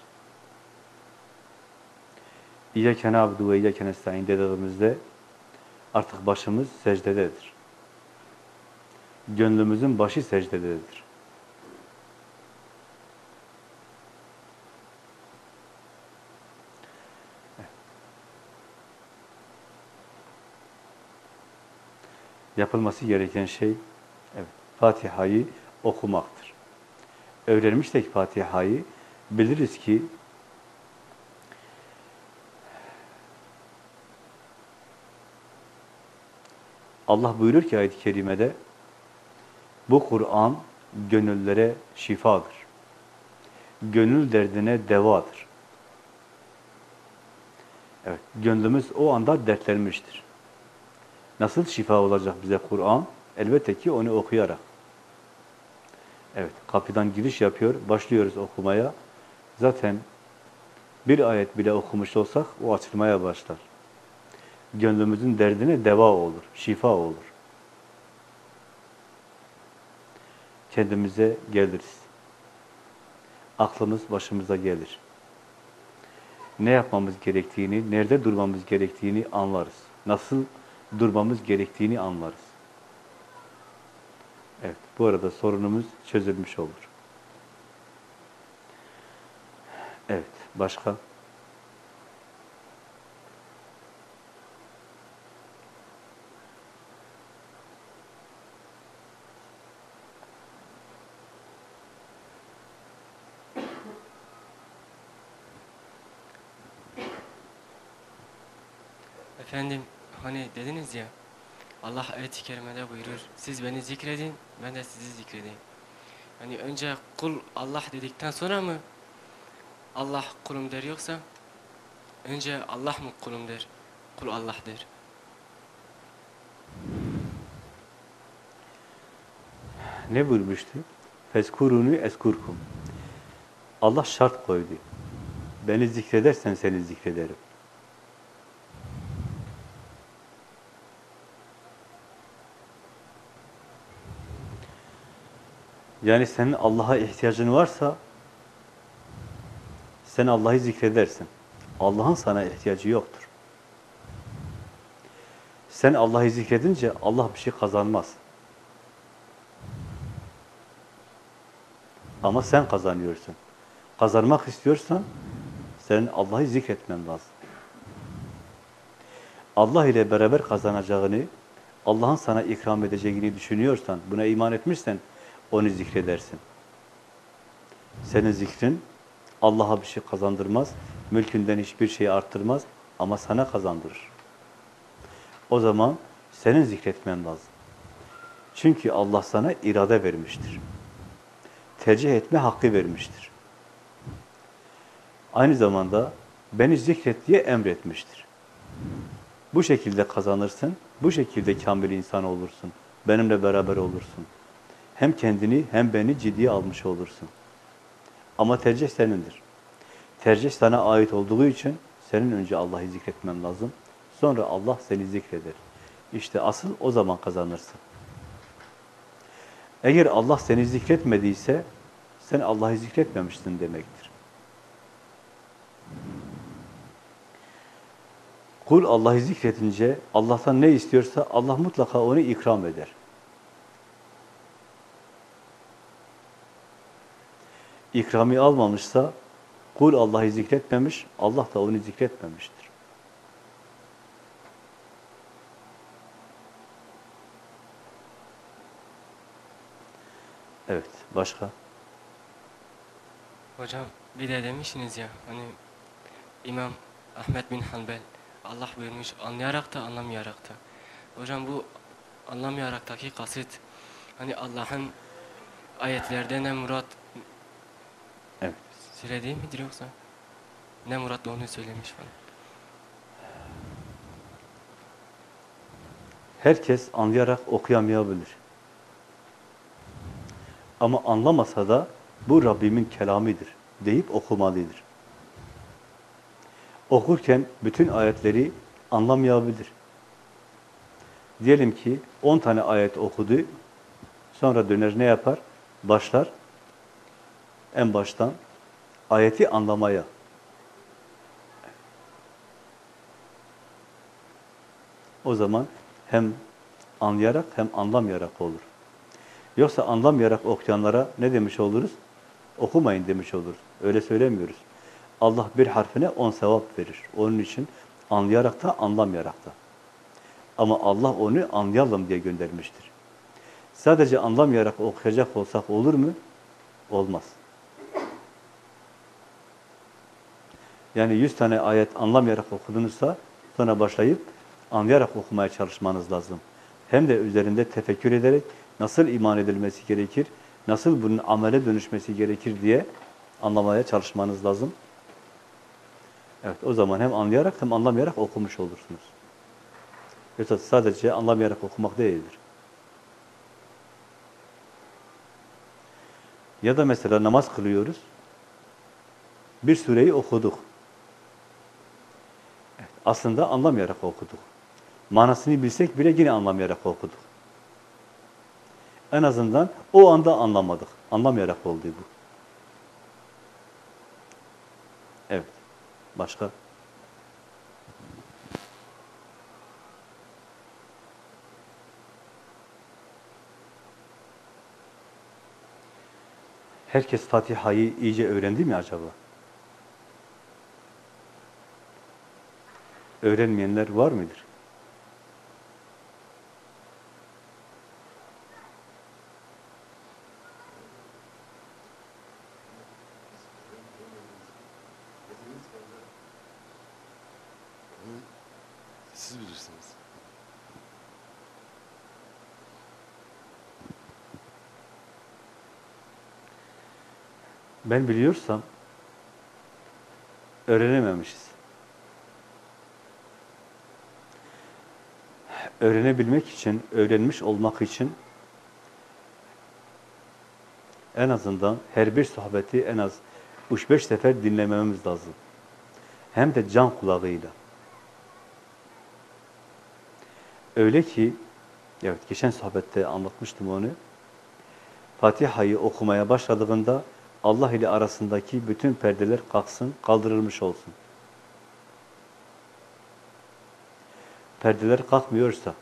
Speaker 1: İyyâke na'budu ve iyyâke nestaîn dediğimizde artık başımız secdededir. Gönlümüzün başı secdededir. Yapılması gereken şey evet, Fatiha'yı okumaktır. Öğrenmişsek Fatiha'yı biliriz ki Allah buyurur ki ayet-i kerimede bu Kur'an gönüllere şifadır. Gönül derdine devadır. Evet, gönlümüz o anda dertlenmiştir. Nasıl şifa olacak bize Kur'an? Elbette ki onu okuyarak. Evet, kapıdan giriş yapıyor, başlıyoruz okumaya. Zaten bir ayet bile okumuş olsak o açılmaya başlar. Gönlümüzün derdine deva olur, şifa olur. Kendimize geliriz. Aklımız başımıza gelir. Ne yapmamız gerektiğini, nerede durmamız gerektiğini anlarız. Nasıl durmamız gerektiğini anlarız. Evet, bu arada sorunumuz çözülmüş olur. Evet, başka?
Speaker 3: Efendim hani dediniz ya Allah ayet-i kerimede buyurur. Siz beni zikredin ben de sizi zikredeyim. Hani önce kul Allah dedikten sonra mı Allah kulum der yoksa önce Allah mı kulum der? Kul Allah der.
Speaker 1: Ne buyurmuştu? Fezkuruni eskurkum. Allah şart koydu. Beni zikredersen seni zikrederim. Yani senin Allah'a ihtiyacın varsa sen Allah'ı zikredersin. Allah'ın sana ihtiyacı yoktur. Sen Allah'ı zikredince Allah bir şey kazanmaz. Ama sen kazanıyorsun. Kazanmak istiyorsan senin Allah'ı zikretmen lazım. Allah ile beraber kazanacağını, Allah'ın sana ikram edeceğini düşünüyorsan, buna iman etmişsen onu zikredersin. Senin zikrin Allah'a bir şey kazandırmaz, mülkünden hiçbir şey arttırmaz ama sana kazandırır. O zaman senin zikretmen lazım. Çünkü Allah sana irade vermiştir. tercih etme hakkı vermiştir. Aynı zamanda beni zikret diye emretmiştir. Bu şekilde kazanırsın, bu şekilde kamil insan olursun. Benimle beraber olursun. Hem kendini hem beni ciddiye almış olursun. Ama tercih senindir. Tercih sana ait olduğu için senin önce Allah'ı zikretmen lazım. Sonra Allah seni zikreder. İşte asıl o zaman kazanırsın. Eğer Allah seni zikretmediyse sen Allah'ı zikretmemişsin demektir. Kul Allah'ı zikretince Allah'tan ne istiyorsa Allah mutlaka onu ikram eder. İkrami almamışsa kul Allah'ı zikretmemiş, Allah da onu zikretmemiştir. Evet, başka?
Speaker 3: Hocam bir de demişsiniz ya hani İmam Ahmet bin Hanbel Allah buyurmuş anlayarak da anlamayarak da. Hocam bu anlamayaraktaki kasıt hani Allah'ın ayetlerde ne murat
Speaker 1: Evet.
Speaker 3: söylediği midir yoksa ne murat onu söylemiş falan.
Speaker 1: Herkes anlayarak okuyamayabilir. Ama anlamasa da bu Rabbimin kelamidir deyip okumalıdır. Okurken bütün ayetleri anlamayabilir. Diyelim ki 10 tane ayet okudu, sonra döner ne yapar? Başlar en baştan ayeti anlamaya. O zaman hem anlayarak hem anlamayarak olur. Yoksa anlamayarak okuyanlara ne demiş oluruz? Okumayın demiş oluruz. Öyle söylemiyoruz. Allah bir harfine on sevap verir. Onun için anlayarak da anlamayarak da. Ama Allah onu anlayalım diye göndermiştir. Sadece anlamayarak okuyacak olsak olur mu? Olmaz. Yani yüz tane ayet anlamayarak okudunuzsa sonra başlayıp anlayarak okumaya çalışmanız lazım. Hem de üzerinde tefekkür ederek nasıl iman edilmesi gerekir, nasıl bunun amele dönüşmesi gerekir diye anlamaya çalışmanız lazım. Evet, o zaman hem anlayarak hem anlamayarak okumuş olursunuz. Yoksa sadece anlamayarak okumak değildir. Ya da mesela namaz kılıyoruz. Bir sureyi okuduk. Aslında anlamayarak okuduk. Manasını bilsek bile yine anlamayarak okuduk. En azından o anda anlamadık. Anlamayarak oldu bu. Evet. Başka? Herkes Fatiha'yı iyice öğrendi mi acaba? Öğrenmeyenler var mıdır?
Speaker 4: Siz bilirsiniz.
Speaker 1: Ben biliyorsam öğrenememişiz. Öğrenebilmek için, öğrenmiş olmak için en azından her bir sohbeti en az 3-5 sefer dinlememiz lazım. Hem de can kulağıyla. Öyle ki, evet geçen sohbette anlatmıştım onu. Fatiha'yı okumaya başladığında Allah ile arasındaki bütün perdeler kalksın, kaldırılmış olsun. Perdeler kalkmıyorsa,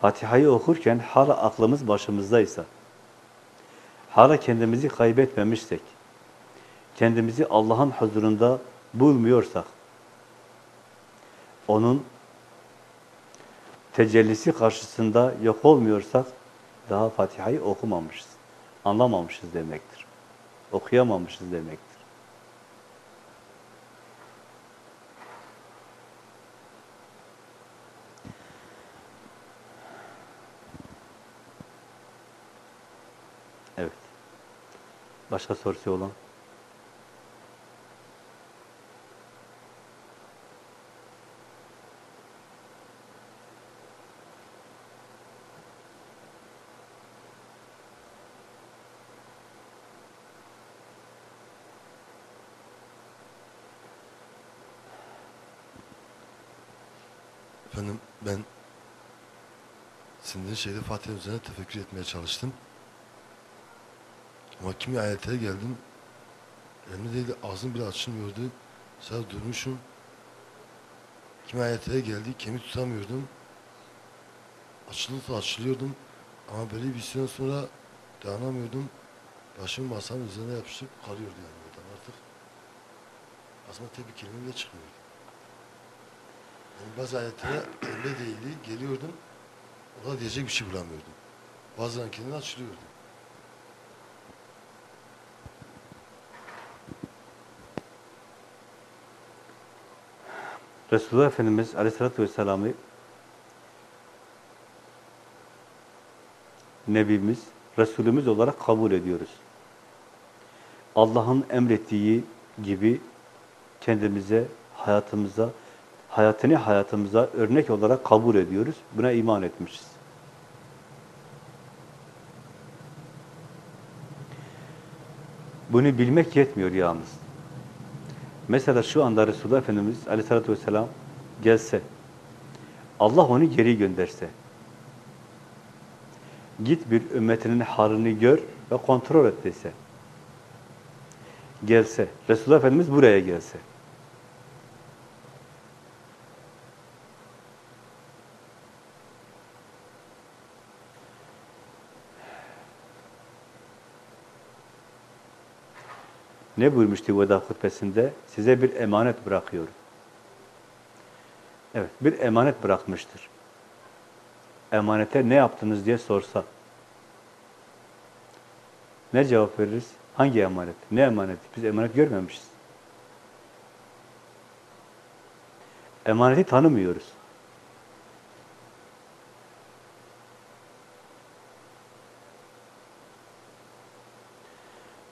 Speaker 1: Fatiha'yı okurken hala aklımız başımızdaysa, hala kendimizi kaybetmemişsek, kendimizi Allah'ın huzurunda bulmuyorsak, onun tecellisi karşısında yok olmuyorsak, daha Fatiha'yı okumamışız, anlamamışız demektir okuyamamışız demektir. Evet. Başka sorusu olan?
Speaker 4: Sizin şeyde Fatih üzerine tefekkür etmeye çalıştım. Ama kimi ayetlere geldim. Elimde değil ağzım bile açılmıyordu. Sadece durmuşum. Kimi ayetlere geldi. Kemi tutamıyordum. Açılırsa açılıyordum. Ama böyle bir süre sonra dayanamıyordum. Başımı masanın üzerine yapışıp kalıyordu yani oradan artık. Aslında tek bir kelime bile çıkmıyordu. Yani bazı ayetlere elimde değildi. Geliyordum. Ona diyecek bir şey bulamıyordum. Bazen kendini açılıyordu.
Speaker 1: Resulullah Efendimiz Aleyhisselatü Vesselam'ı Nebimiz, Resulümüz olarak kabul ediyoruz. Allah'ın emrettiği gibi kendimize, hayatımıza, hayatını hayatımıza örnek olarak kabul ediyoruz. Buna iman etmişiz. Bunu bilmek yetmiyor yalnız. Mesela şu anda Resulullah Efendimiz aleyhissalatü vesselam gelse, Allah onu geri gönderse, git bir ümmetinin halini gör ve kontrol et dese, gelse, Resulullah Efendimiz buraya gelse, Ne buyurmuştu veda hutbesinde? Size bir emanet bırakıyorum. Evet, bir emanet bırakmıştır. Emanete ne yaptınız diye sorsa, ne cevap veririz? Hangi emanet? Ne emanet? Biz emanet görmemişiz. Emaneti tanımıyoruz.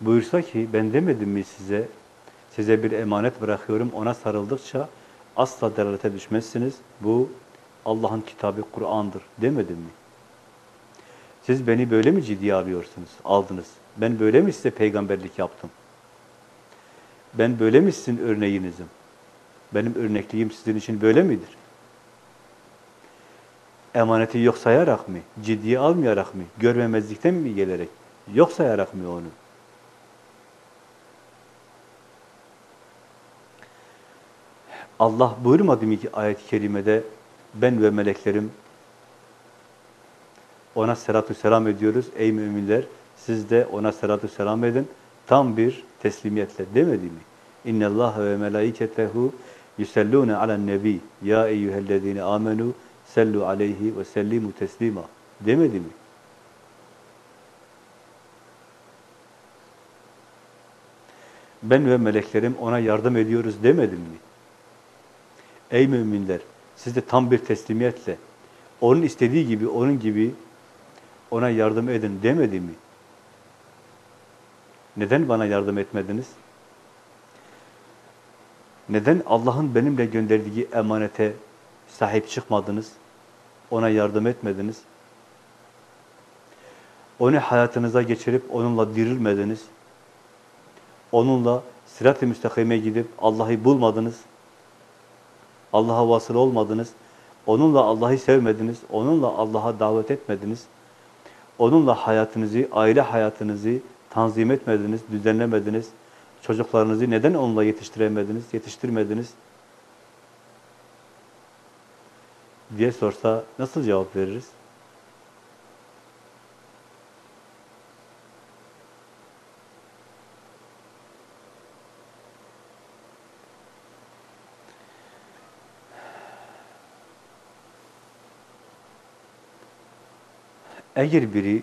Speaker 1: Buyursa ki ben demedim mi size size bir emanet bırakıyorum ona sarıldıkça asla delalete düşmezsiniz. Bu Allah'ın kitabı Kur'an'dır demedim mi? Siz beni böyle mi ciddiye alıyorsunuz? Aldınız. Ben böyle mi size peygamberlik yaptım? Ben böyle mi sizin örneğinizim? Benim örnekliğim sizin için böyle midir? Emaneti yok sayarak mı? Ciddiye almayarak mı? Görmemezlikten mi gelerek? Yok sayarak mı onu? Allah buyurmadı mı ki ayet-i kerimede ben ve meleklerim ona selatü selam ediyoruz. Ey müminler siz de ona selatü selam edin. Tam bir teslimiyetle demedi mi? İnne Allah ve melaiketehu yusellune alen nebi ya eyyühellezine amenu sellu aleyhi ve sellimu teslima demedi mi? Ben ve meleklerim ona yardım ediyoruz demedim mi? Ey müminler, siz de tam bir teslimiyetle, onun istediği gibi, onun gibi ona yardım edin demedi mi? Neden bana yardım etmediniz? Neden Allah'ın benimle gönderdiği emanete sahip çıkmadınız? Ona yardım etmediniz? Onu hayatınıza geçirip onunla dirilmediniz? Onunla sirat-ı müstakime gidip Allah'ı bulmadınız? Allah'a vasıl olmadınız, onunla Allah'ı sevmediniz, onunla Allah'a davet etmediniz, onunla hayatınızı, aile hayatınızı tanzim etmediniz, düzenlemediniz, çocuklarınızı neden onunla yetiştiremediniz, yetiştirmediniz? diye sorsa nasıl cevap veririz? Eğer biri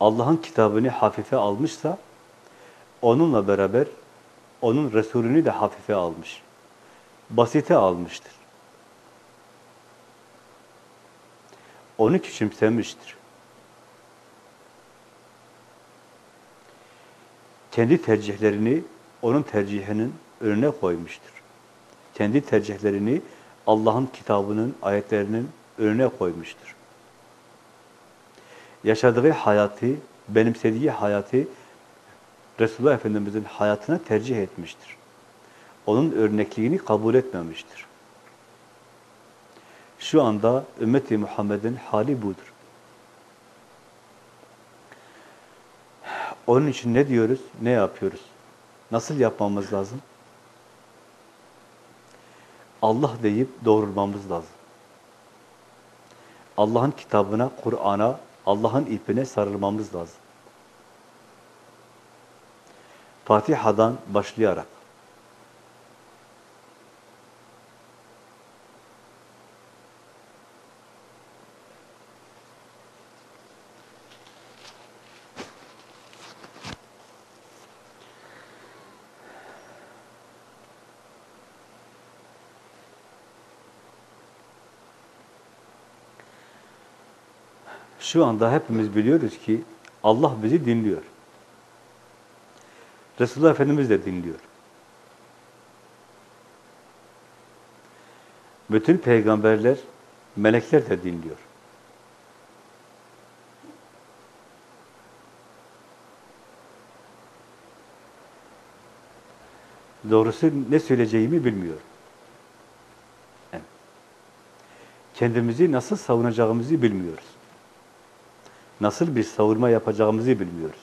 Speaker 1: Allah'ın kitabını hafife almışsa onunla beraber onun Resulünü de hafife almış. Basite almıştır. Onu küçümsemiştir. kendi tercihlerini onun tercihinin önüne koymuştur. Kendi tercihlerini Allah'ın kitabının, ayetlerinin önüne koymuştur. Yaşadığı hayatı, benimsediği hayatı Resulullah Efendimiz'in hayatına tercih etmiştir. Onun örnekliğini kabul etmemiştir. Şu anda ümmeti Muhammed'in hali budur. Onun için ne diyoruz, ne yapıyoruz? Nasıl yapmamız lazım? Allah deyip doğrulmamız lazım. Allah'ın kitabına, Kur'an'a, Allah'ın ipine sarılmamız lazım. Fatiha'dan başlayarak. Şu anda hepimiz biliyoruz ki Allah bizi dinliyor. Resulullah Efendimiz de dinliyor. Bütün peygamberler, melekler de dinliyor. Doğrusu ne söyleyeceğimi bilmiyorum. Kendimizi nasıl savunacağımızı bilmiyoruz. Nasıl bir savunma yapacağımızı bilmiyoruz.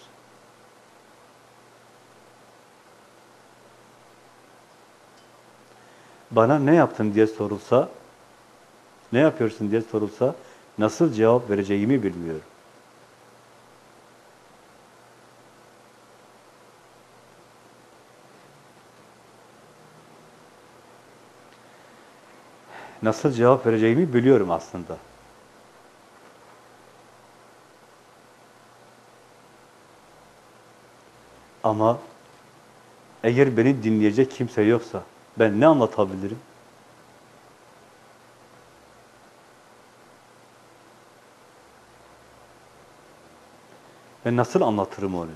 Speaker 1: Bana ne yaptın diye sorulsa, ne yapıyorsun diye sorulsa, nasıl cevap vereceğimi bilmiyorum. Nasıl cevap vereceğimi biliyorum aslında. Ama eğer beni dinleyecek kimse yoksa ben ne anlatabilirim? Ben nasıl anlatırım onu?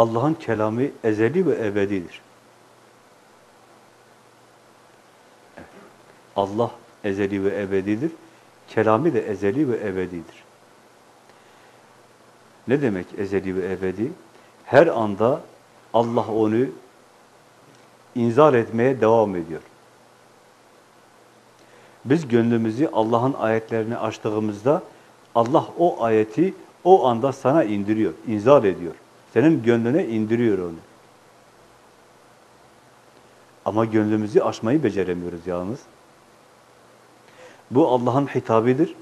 Speaker 1: Allah'ın kelamı ezeli ve ebedidir. Allah ezeli ve ebedidir. Kelamı da ezeli ve ebedidir. Ne demek ezeli ve ebedi? Her anda Allah onu inzal etmeye devam ediyor. Biz gönlümüzü Allah'ın ayetlerini açtığımızda Allah o ayeti o anda sana indiriyor, inzal ediyor. Senin gönlüne indiriyor onu. Ama gönlümüzü aşmayı beceremiyoruz yalnız. Bu Allah'ın hitabıdır.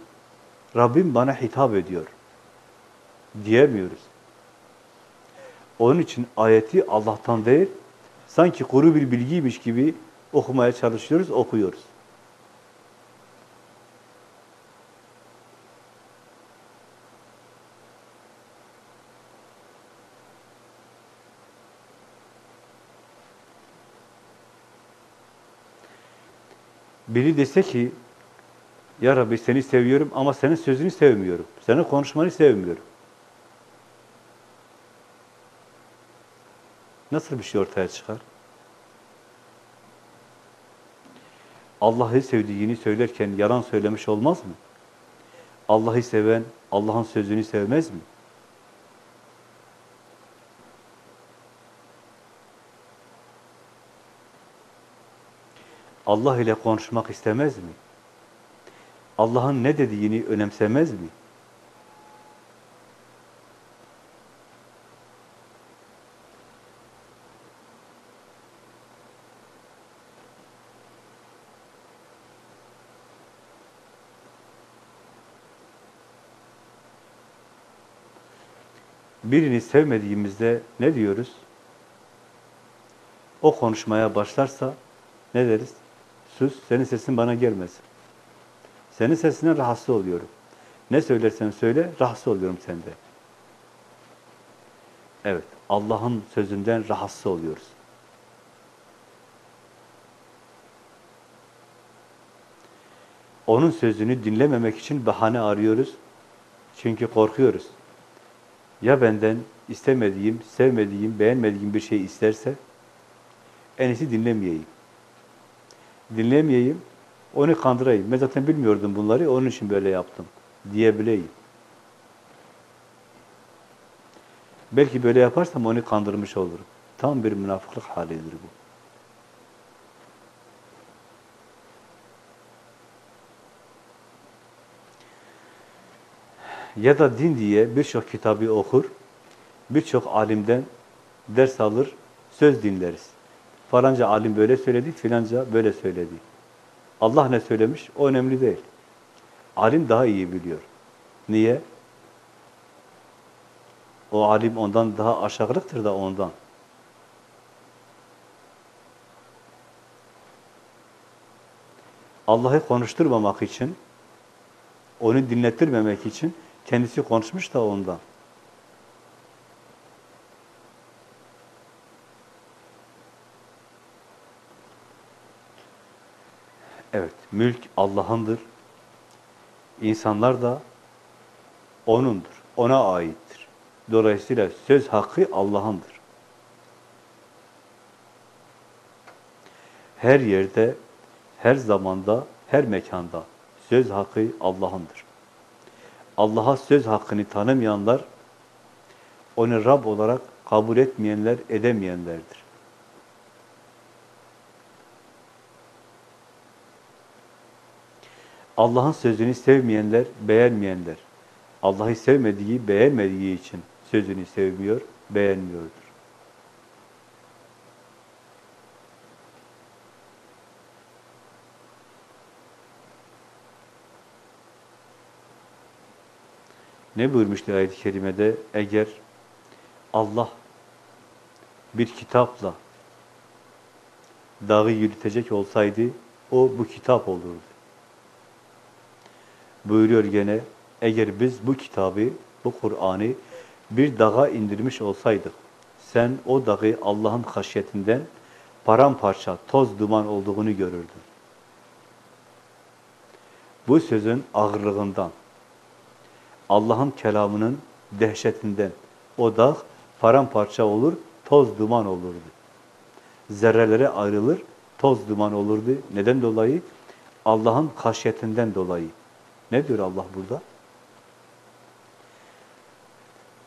Speaker 1: Rabbim bana hitap ediyor. Diyemiyoruz. Onun için ayeti Allah'tan değil, sanki kuru bir bilgiymiş gibi okumaya çalışıyoruz, okuyoruz. Biri dese ki, Ya Rabbi seni seviyorum ama senin sözünü sevmiyorum. Senin konuşmanı sevmiyorum. Nasıl bir şey ortaya çıkar? Allah'ı sevdiğini söylerken yalan söylemiş olmaz mı? Allah'ı seven, Allah'ın sözünü sevmez mi? Allah ile konuşmak istemez mi? Allah'ın ne dediğini önemsemez mi? Birini sevmediğimizde ne diyoruz? O konuşmaya başlarsa ne deriz? Sus, senin sesin bana gelmesin. Senin sesinden rahatsız oluyorum. Ne söylersen söyle, rahatsız oluyorum sende. Evet, Allah'ın sözünden rahatsız oluyoruz. Onun sözünü dinlememek için bahane arıyoruz. Çünkü korkuyoruz. Ya benden istemediğim, sevmediğim, beğenmediğim bir şey isterse en iyisi dinlemeyeyim. Dinlemeyeyim, onu kandırayım. Ben zaten bilmiyordum bunları, onun için böyle yaptım diyebileyim. Belki böyle yaparsam onu kandırmış olurum. Tam bir münafıklık halidir bu. Ya da din diye birçok kitabı okur, birçok alimden ders alır, söz dinleriz. Falanca alim böyle söyledi, filanca böyle söyledi. Allah ne söylemiş? O önemli değil. Alim daha iyi biliyor. Niye? O alim ondan daha aşağılıktır da ondan. Allah'ı konuşturmamak için, onu dinlettirmemek için kendisi konuşmuş da ondan. Evet, mülk Allah'ındır. İnsanlar da O'nundur, O'na aittir. Dolayısıyla söz hakkı Allah'ındır. Her yerde, her zamanda, her mekanda söz hakkı Allah'ındır. Allah'a söz hakkını tanımayanlar, onu Rab olarak kabul etmeyenler, edemeyenlerdir. Allah'ın sözünü sevmeyenler, beğenmeyenler, Allah'ı sevmediği, beğenmediği için sözünü sevmiyor, beğenmiyordur. Ne buyurmuştu ayet-i kerimede? Eğer Allah bir kitapla dağı yürütecek olsaydı, o bu kitap olurdu. Buyuruyor gene, eğer biz bu kitabı, bu Kur'an'ı bir dağa indirmiş olsaydık, sen o dağı Allah'ın haşyetinden paramparça, toz duman olduğunu görürdün. Bu sözün ağırlığından, Allah'ın kelamının dehşetinden o dağ paramparça olur, toz duman olurdu. Zerrelere ayrılır, toz duman olurdu. Neden dolayı? Allah'ın haşyetinden dolayı. Ne diyor Allah burada?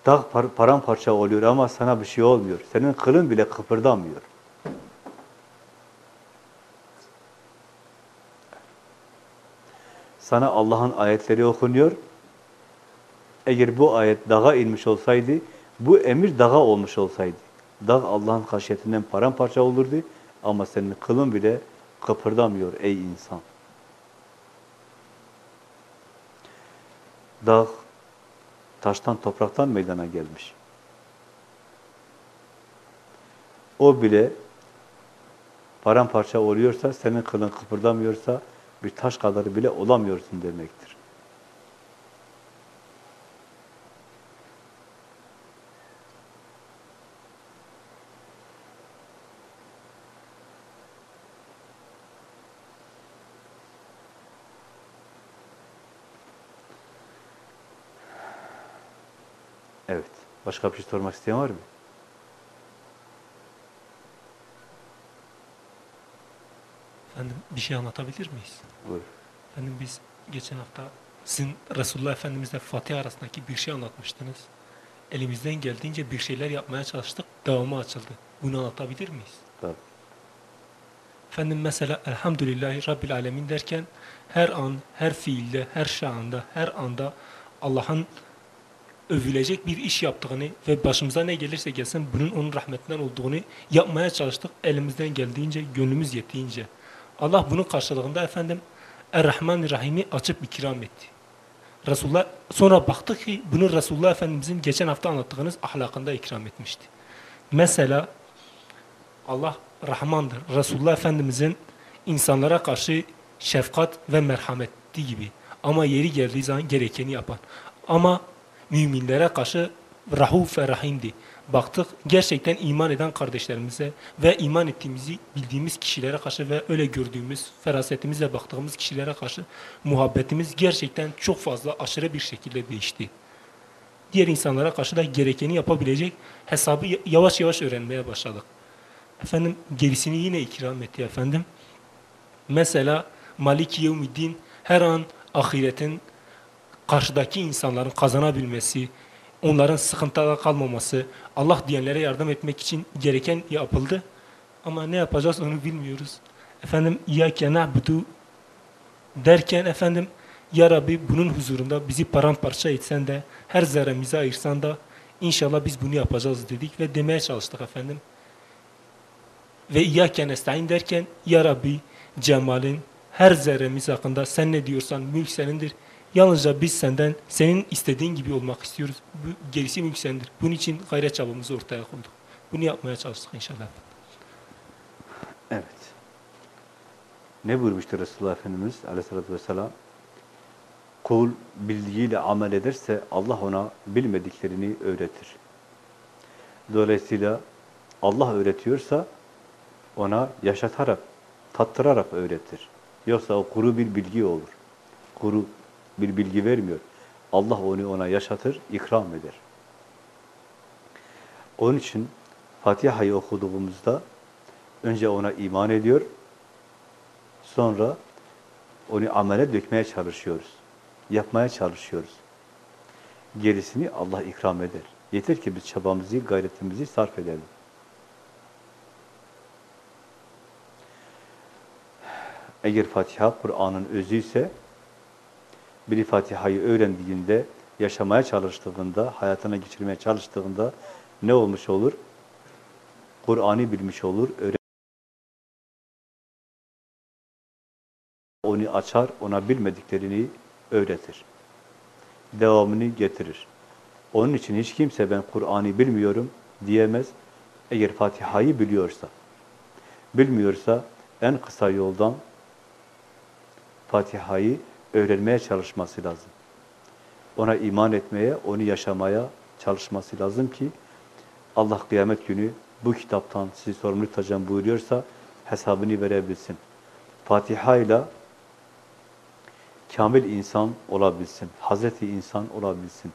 Speaker 1: Dağ par paramparça oluyor ama sana bir şey olmuyor. Senin kılın bile kıpırdamıyor. Sana Allah'ın ayetleri okunuyor. Eğer bu ayet dağa inmiş olsaydı, bu emir dağa olmuş olsaydı, dağ Allah'ın haşyetinden paramparça olurdu ama senin kılın bile kıpırdamıyor ey insan. Dağ taştan, topraktan meydana gelmiş. O bile paramparça oluyorsa, senin kılın kıpırdamıyorsa, bir taş kadar bile olamıyorsun demektir. Evet. Başka bir şey sormak isteyen var mı?
Speaker 5: Efendim bir şey anlatabilir miyiz?
Speaker 1: Buyur.
Speaker 5: Efendim biz geçen hafta sizin Resulullah Efendimizle Fatih arasındaki bir şey anlatmıştınız. Elimizden geldiğince bir şeyler yapmaya çalıştık. Devamı açıldı. Bunu anlatabilir miyiz?
Speaker 1: Tabii.
Speaker 5: Efendim mesela Elhamdülillahi Rabbil Alemin derken her an, her fiilde, her şahında, her anda Allah'ın övülecek bir iş yaptığını ve başımıza ne gelirse gelsin bunun onun rahmetinden olduğunu yapmaya çalıştık elimizden geldiğince, gönlümüz yettiğince. Allah bunun karşılığında efendim Er-Rahman Rahim'i açıp ikram etti. Resulullah sonra baktık ki bunu Resulullah Efendimizin geçen hafta anlattığınız ahlakında ikram etmişti. Mesela Allah Rahmandır. Resulullah Efendimizin insanlara karşı şefkat ve merhametli gibi. Ama yeri geldiği zaman gerekeni yapan. Ama müminlere karşı Rahuf ve Rahim'di. Baktık gerçekten iman eden kardeşlerimize ve iman ettiğimizi bildiğimiz kişilere karşı ve öyle gördüğümüz ferasetimizle baktığımız kişilere karşı muhabbetimiz gerçekten çok fazla aşırı bir şekilde değişti. Diğer insanlara karşı da gerekeni yapabilecek hesabı yavaş yavaş öğrenmeye başladık. Efendim gerisini yine ikram etti efendim. Mesela Maliki Yevmiddin her an ahiretin karşıdaki insanların kazanabilmesi, onların sıkıntıda kalmaması, Allah diyenlere yardım etmek için gereken yapıldı. Ama ne yapacağız onu bilmiyoruz. Efendim İyyâke na'budu derken efendim Ya Rabbi bunun huzurunda bizi paramparça etsen de her zerremizi ayırsan da inşallah biz bunu yapacağız dedik ve demeye çalıştık efendim. Ve İyyâke nesta'in derken Ya Rabbi cemalin her zerremiz hakkında sen ne diyorsan mülk senindir. Yalnızca biz senden senin istediğin gibi olmak istiyoruz. Bu, gerisi mülk senindir. Bunun için gayret çabamızı ortaya koyduk. Bunu yapmaya çalıştık inşallah.
Speaker 1: Evet. Ne buyurmuştu Resulullah Efendimiz aleyhissalatü vesselam? Kul bildiğiyle amel ederse Allah ona bilmediklerini öğretir. Dolayısıyla Allah öğretiyorsa ona yaşatarak, tattırarak öğretir. Yoksa o kuru bir bilgi olur. Kuru bir bilgi vermiyor. Allah onu ona yaşatır, ikram eder. Onun için Fatiha'yı okuduğumuzda önce ona iman ediyor, sonra onu amele dökmeye çalışıyoruz. Yapmaya çalışıyoruz. Gerisini Allah ikram eder. Yeter ki biz çabamızı, gayretimizi sarf edelim. Eğer Fatiha Kur'an'ın özü ise biri Fatiha'yı öğrendiğinde, yaşamaya çalıştığında, hayatına geçirmeye çalıştığında ne olmuş olur? Kur'an'ı bilmiş olur, onu açar, ona bilmediklerini öğretir. Devamını getirir. Onun için hiç kimse ben Kur'an'ı bilmiyorum diyemez. Eğer Fatiha'yı biliyorsa. Bilmiyorsa en kısa yoldan Fatiha'yı öğrenmeye çalışması lazım. Ona iman etmeye, onu yaşamaya çalışması lazım ki Allah kıyamet günü bu kitaptan sizi sorumlu tutacağım buyuruyorsa hesabını verebilsin. Fatiha ile kamil insan olabilsin, Hazreti insan olabilsin.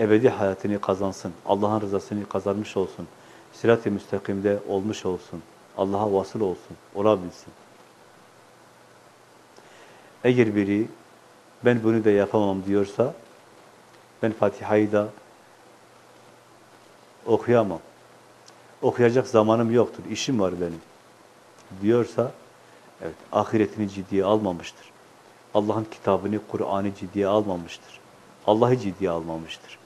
Speaker 1: Ebedi hayatını kazansın, Allah'ın rızasını kazanmış olsun. Sirat-i müstakimde olmuş olsun. Allah'a vasıl olsun, olabilsin. Eğer biri ben bunu da yapamam diyorsa ben Fatiha'yı da okuyamam. Okuyacak zamanım yoktur, işim var benim diyorsa evet ahiretini ciddiye almamıştır. Allah'ın kitabını, Kur'an'ı ciddiye almamıştır. Allah'ı ciddiye almamıştır.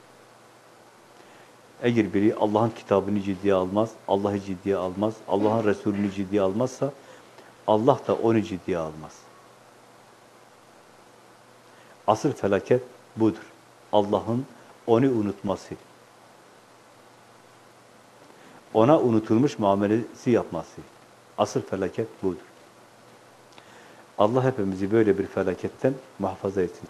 Speaker 1: Eğer biri Allah'ın kitabını ciddiye almaz, Allah'ı ciddiye almaz, Allah'ın Resulünü ciddiye almazsa Allah da onu ciddiye almaz. Asıl felaket budur. Allah'ın onu unutması. Ona unutulmuş muamelesi yapması. Asıl felaket budur. Allah hepimizi böyle bir felaketten muhafaza etsin.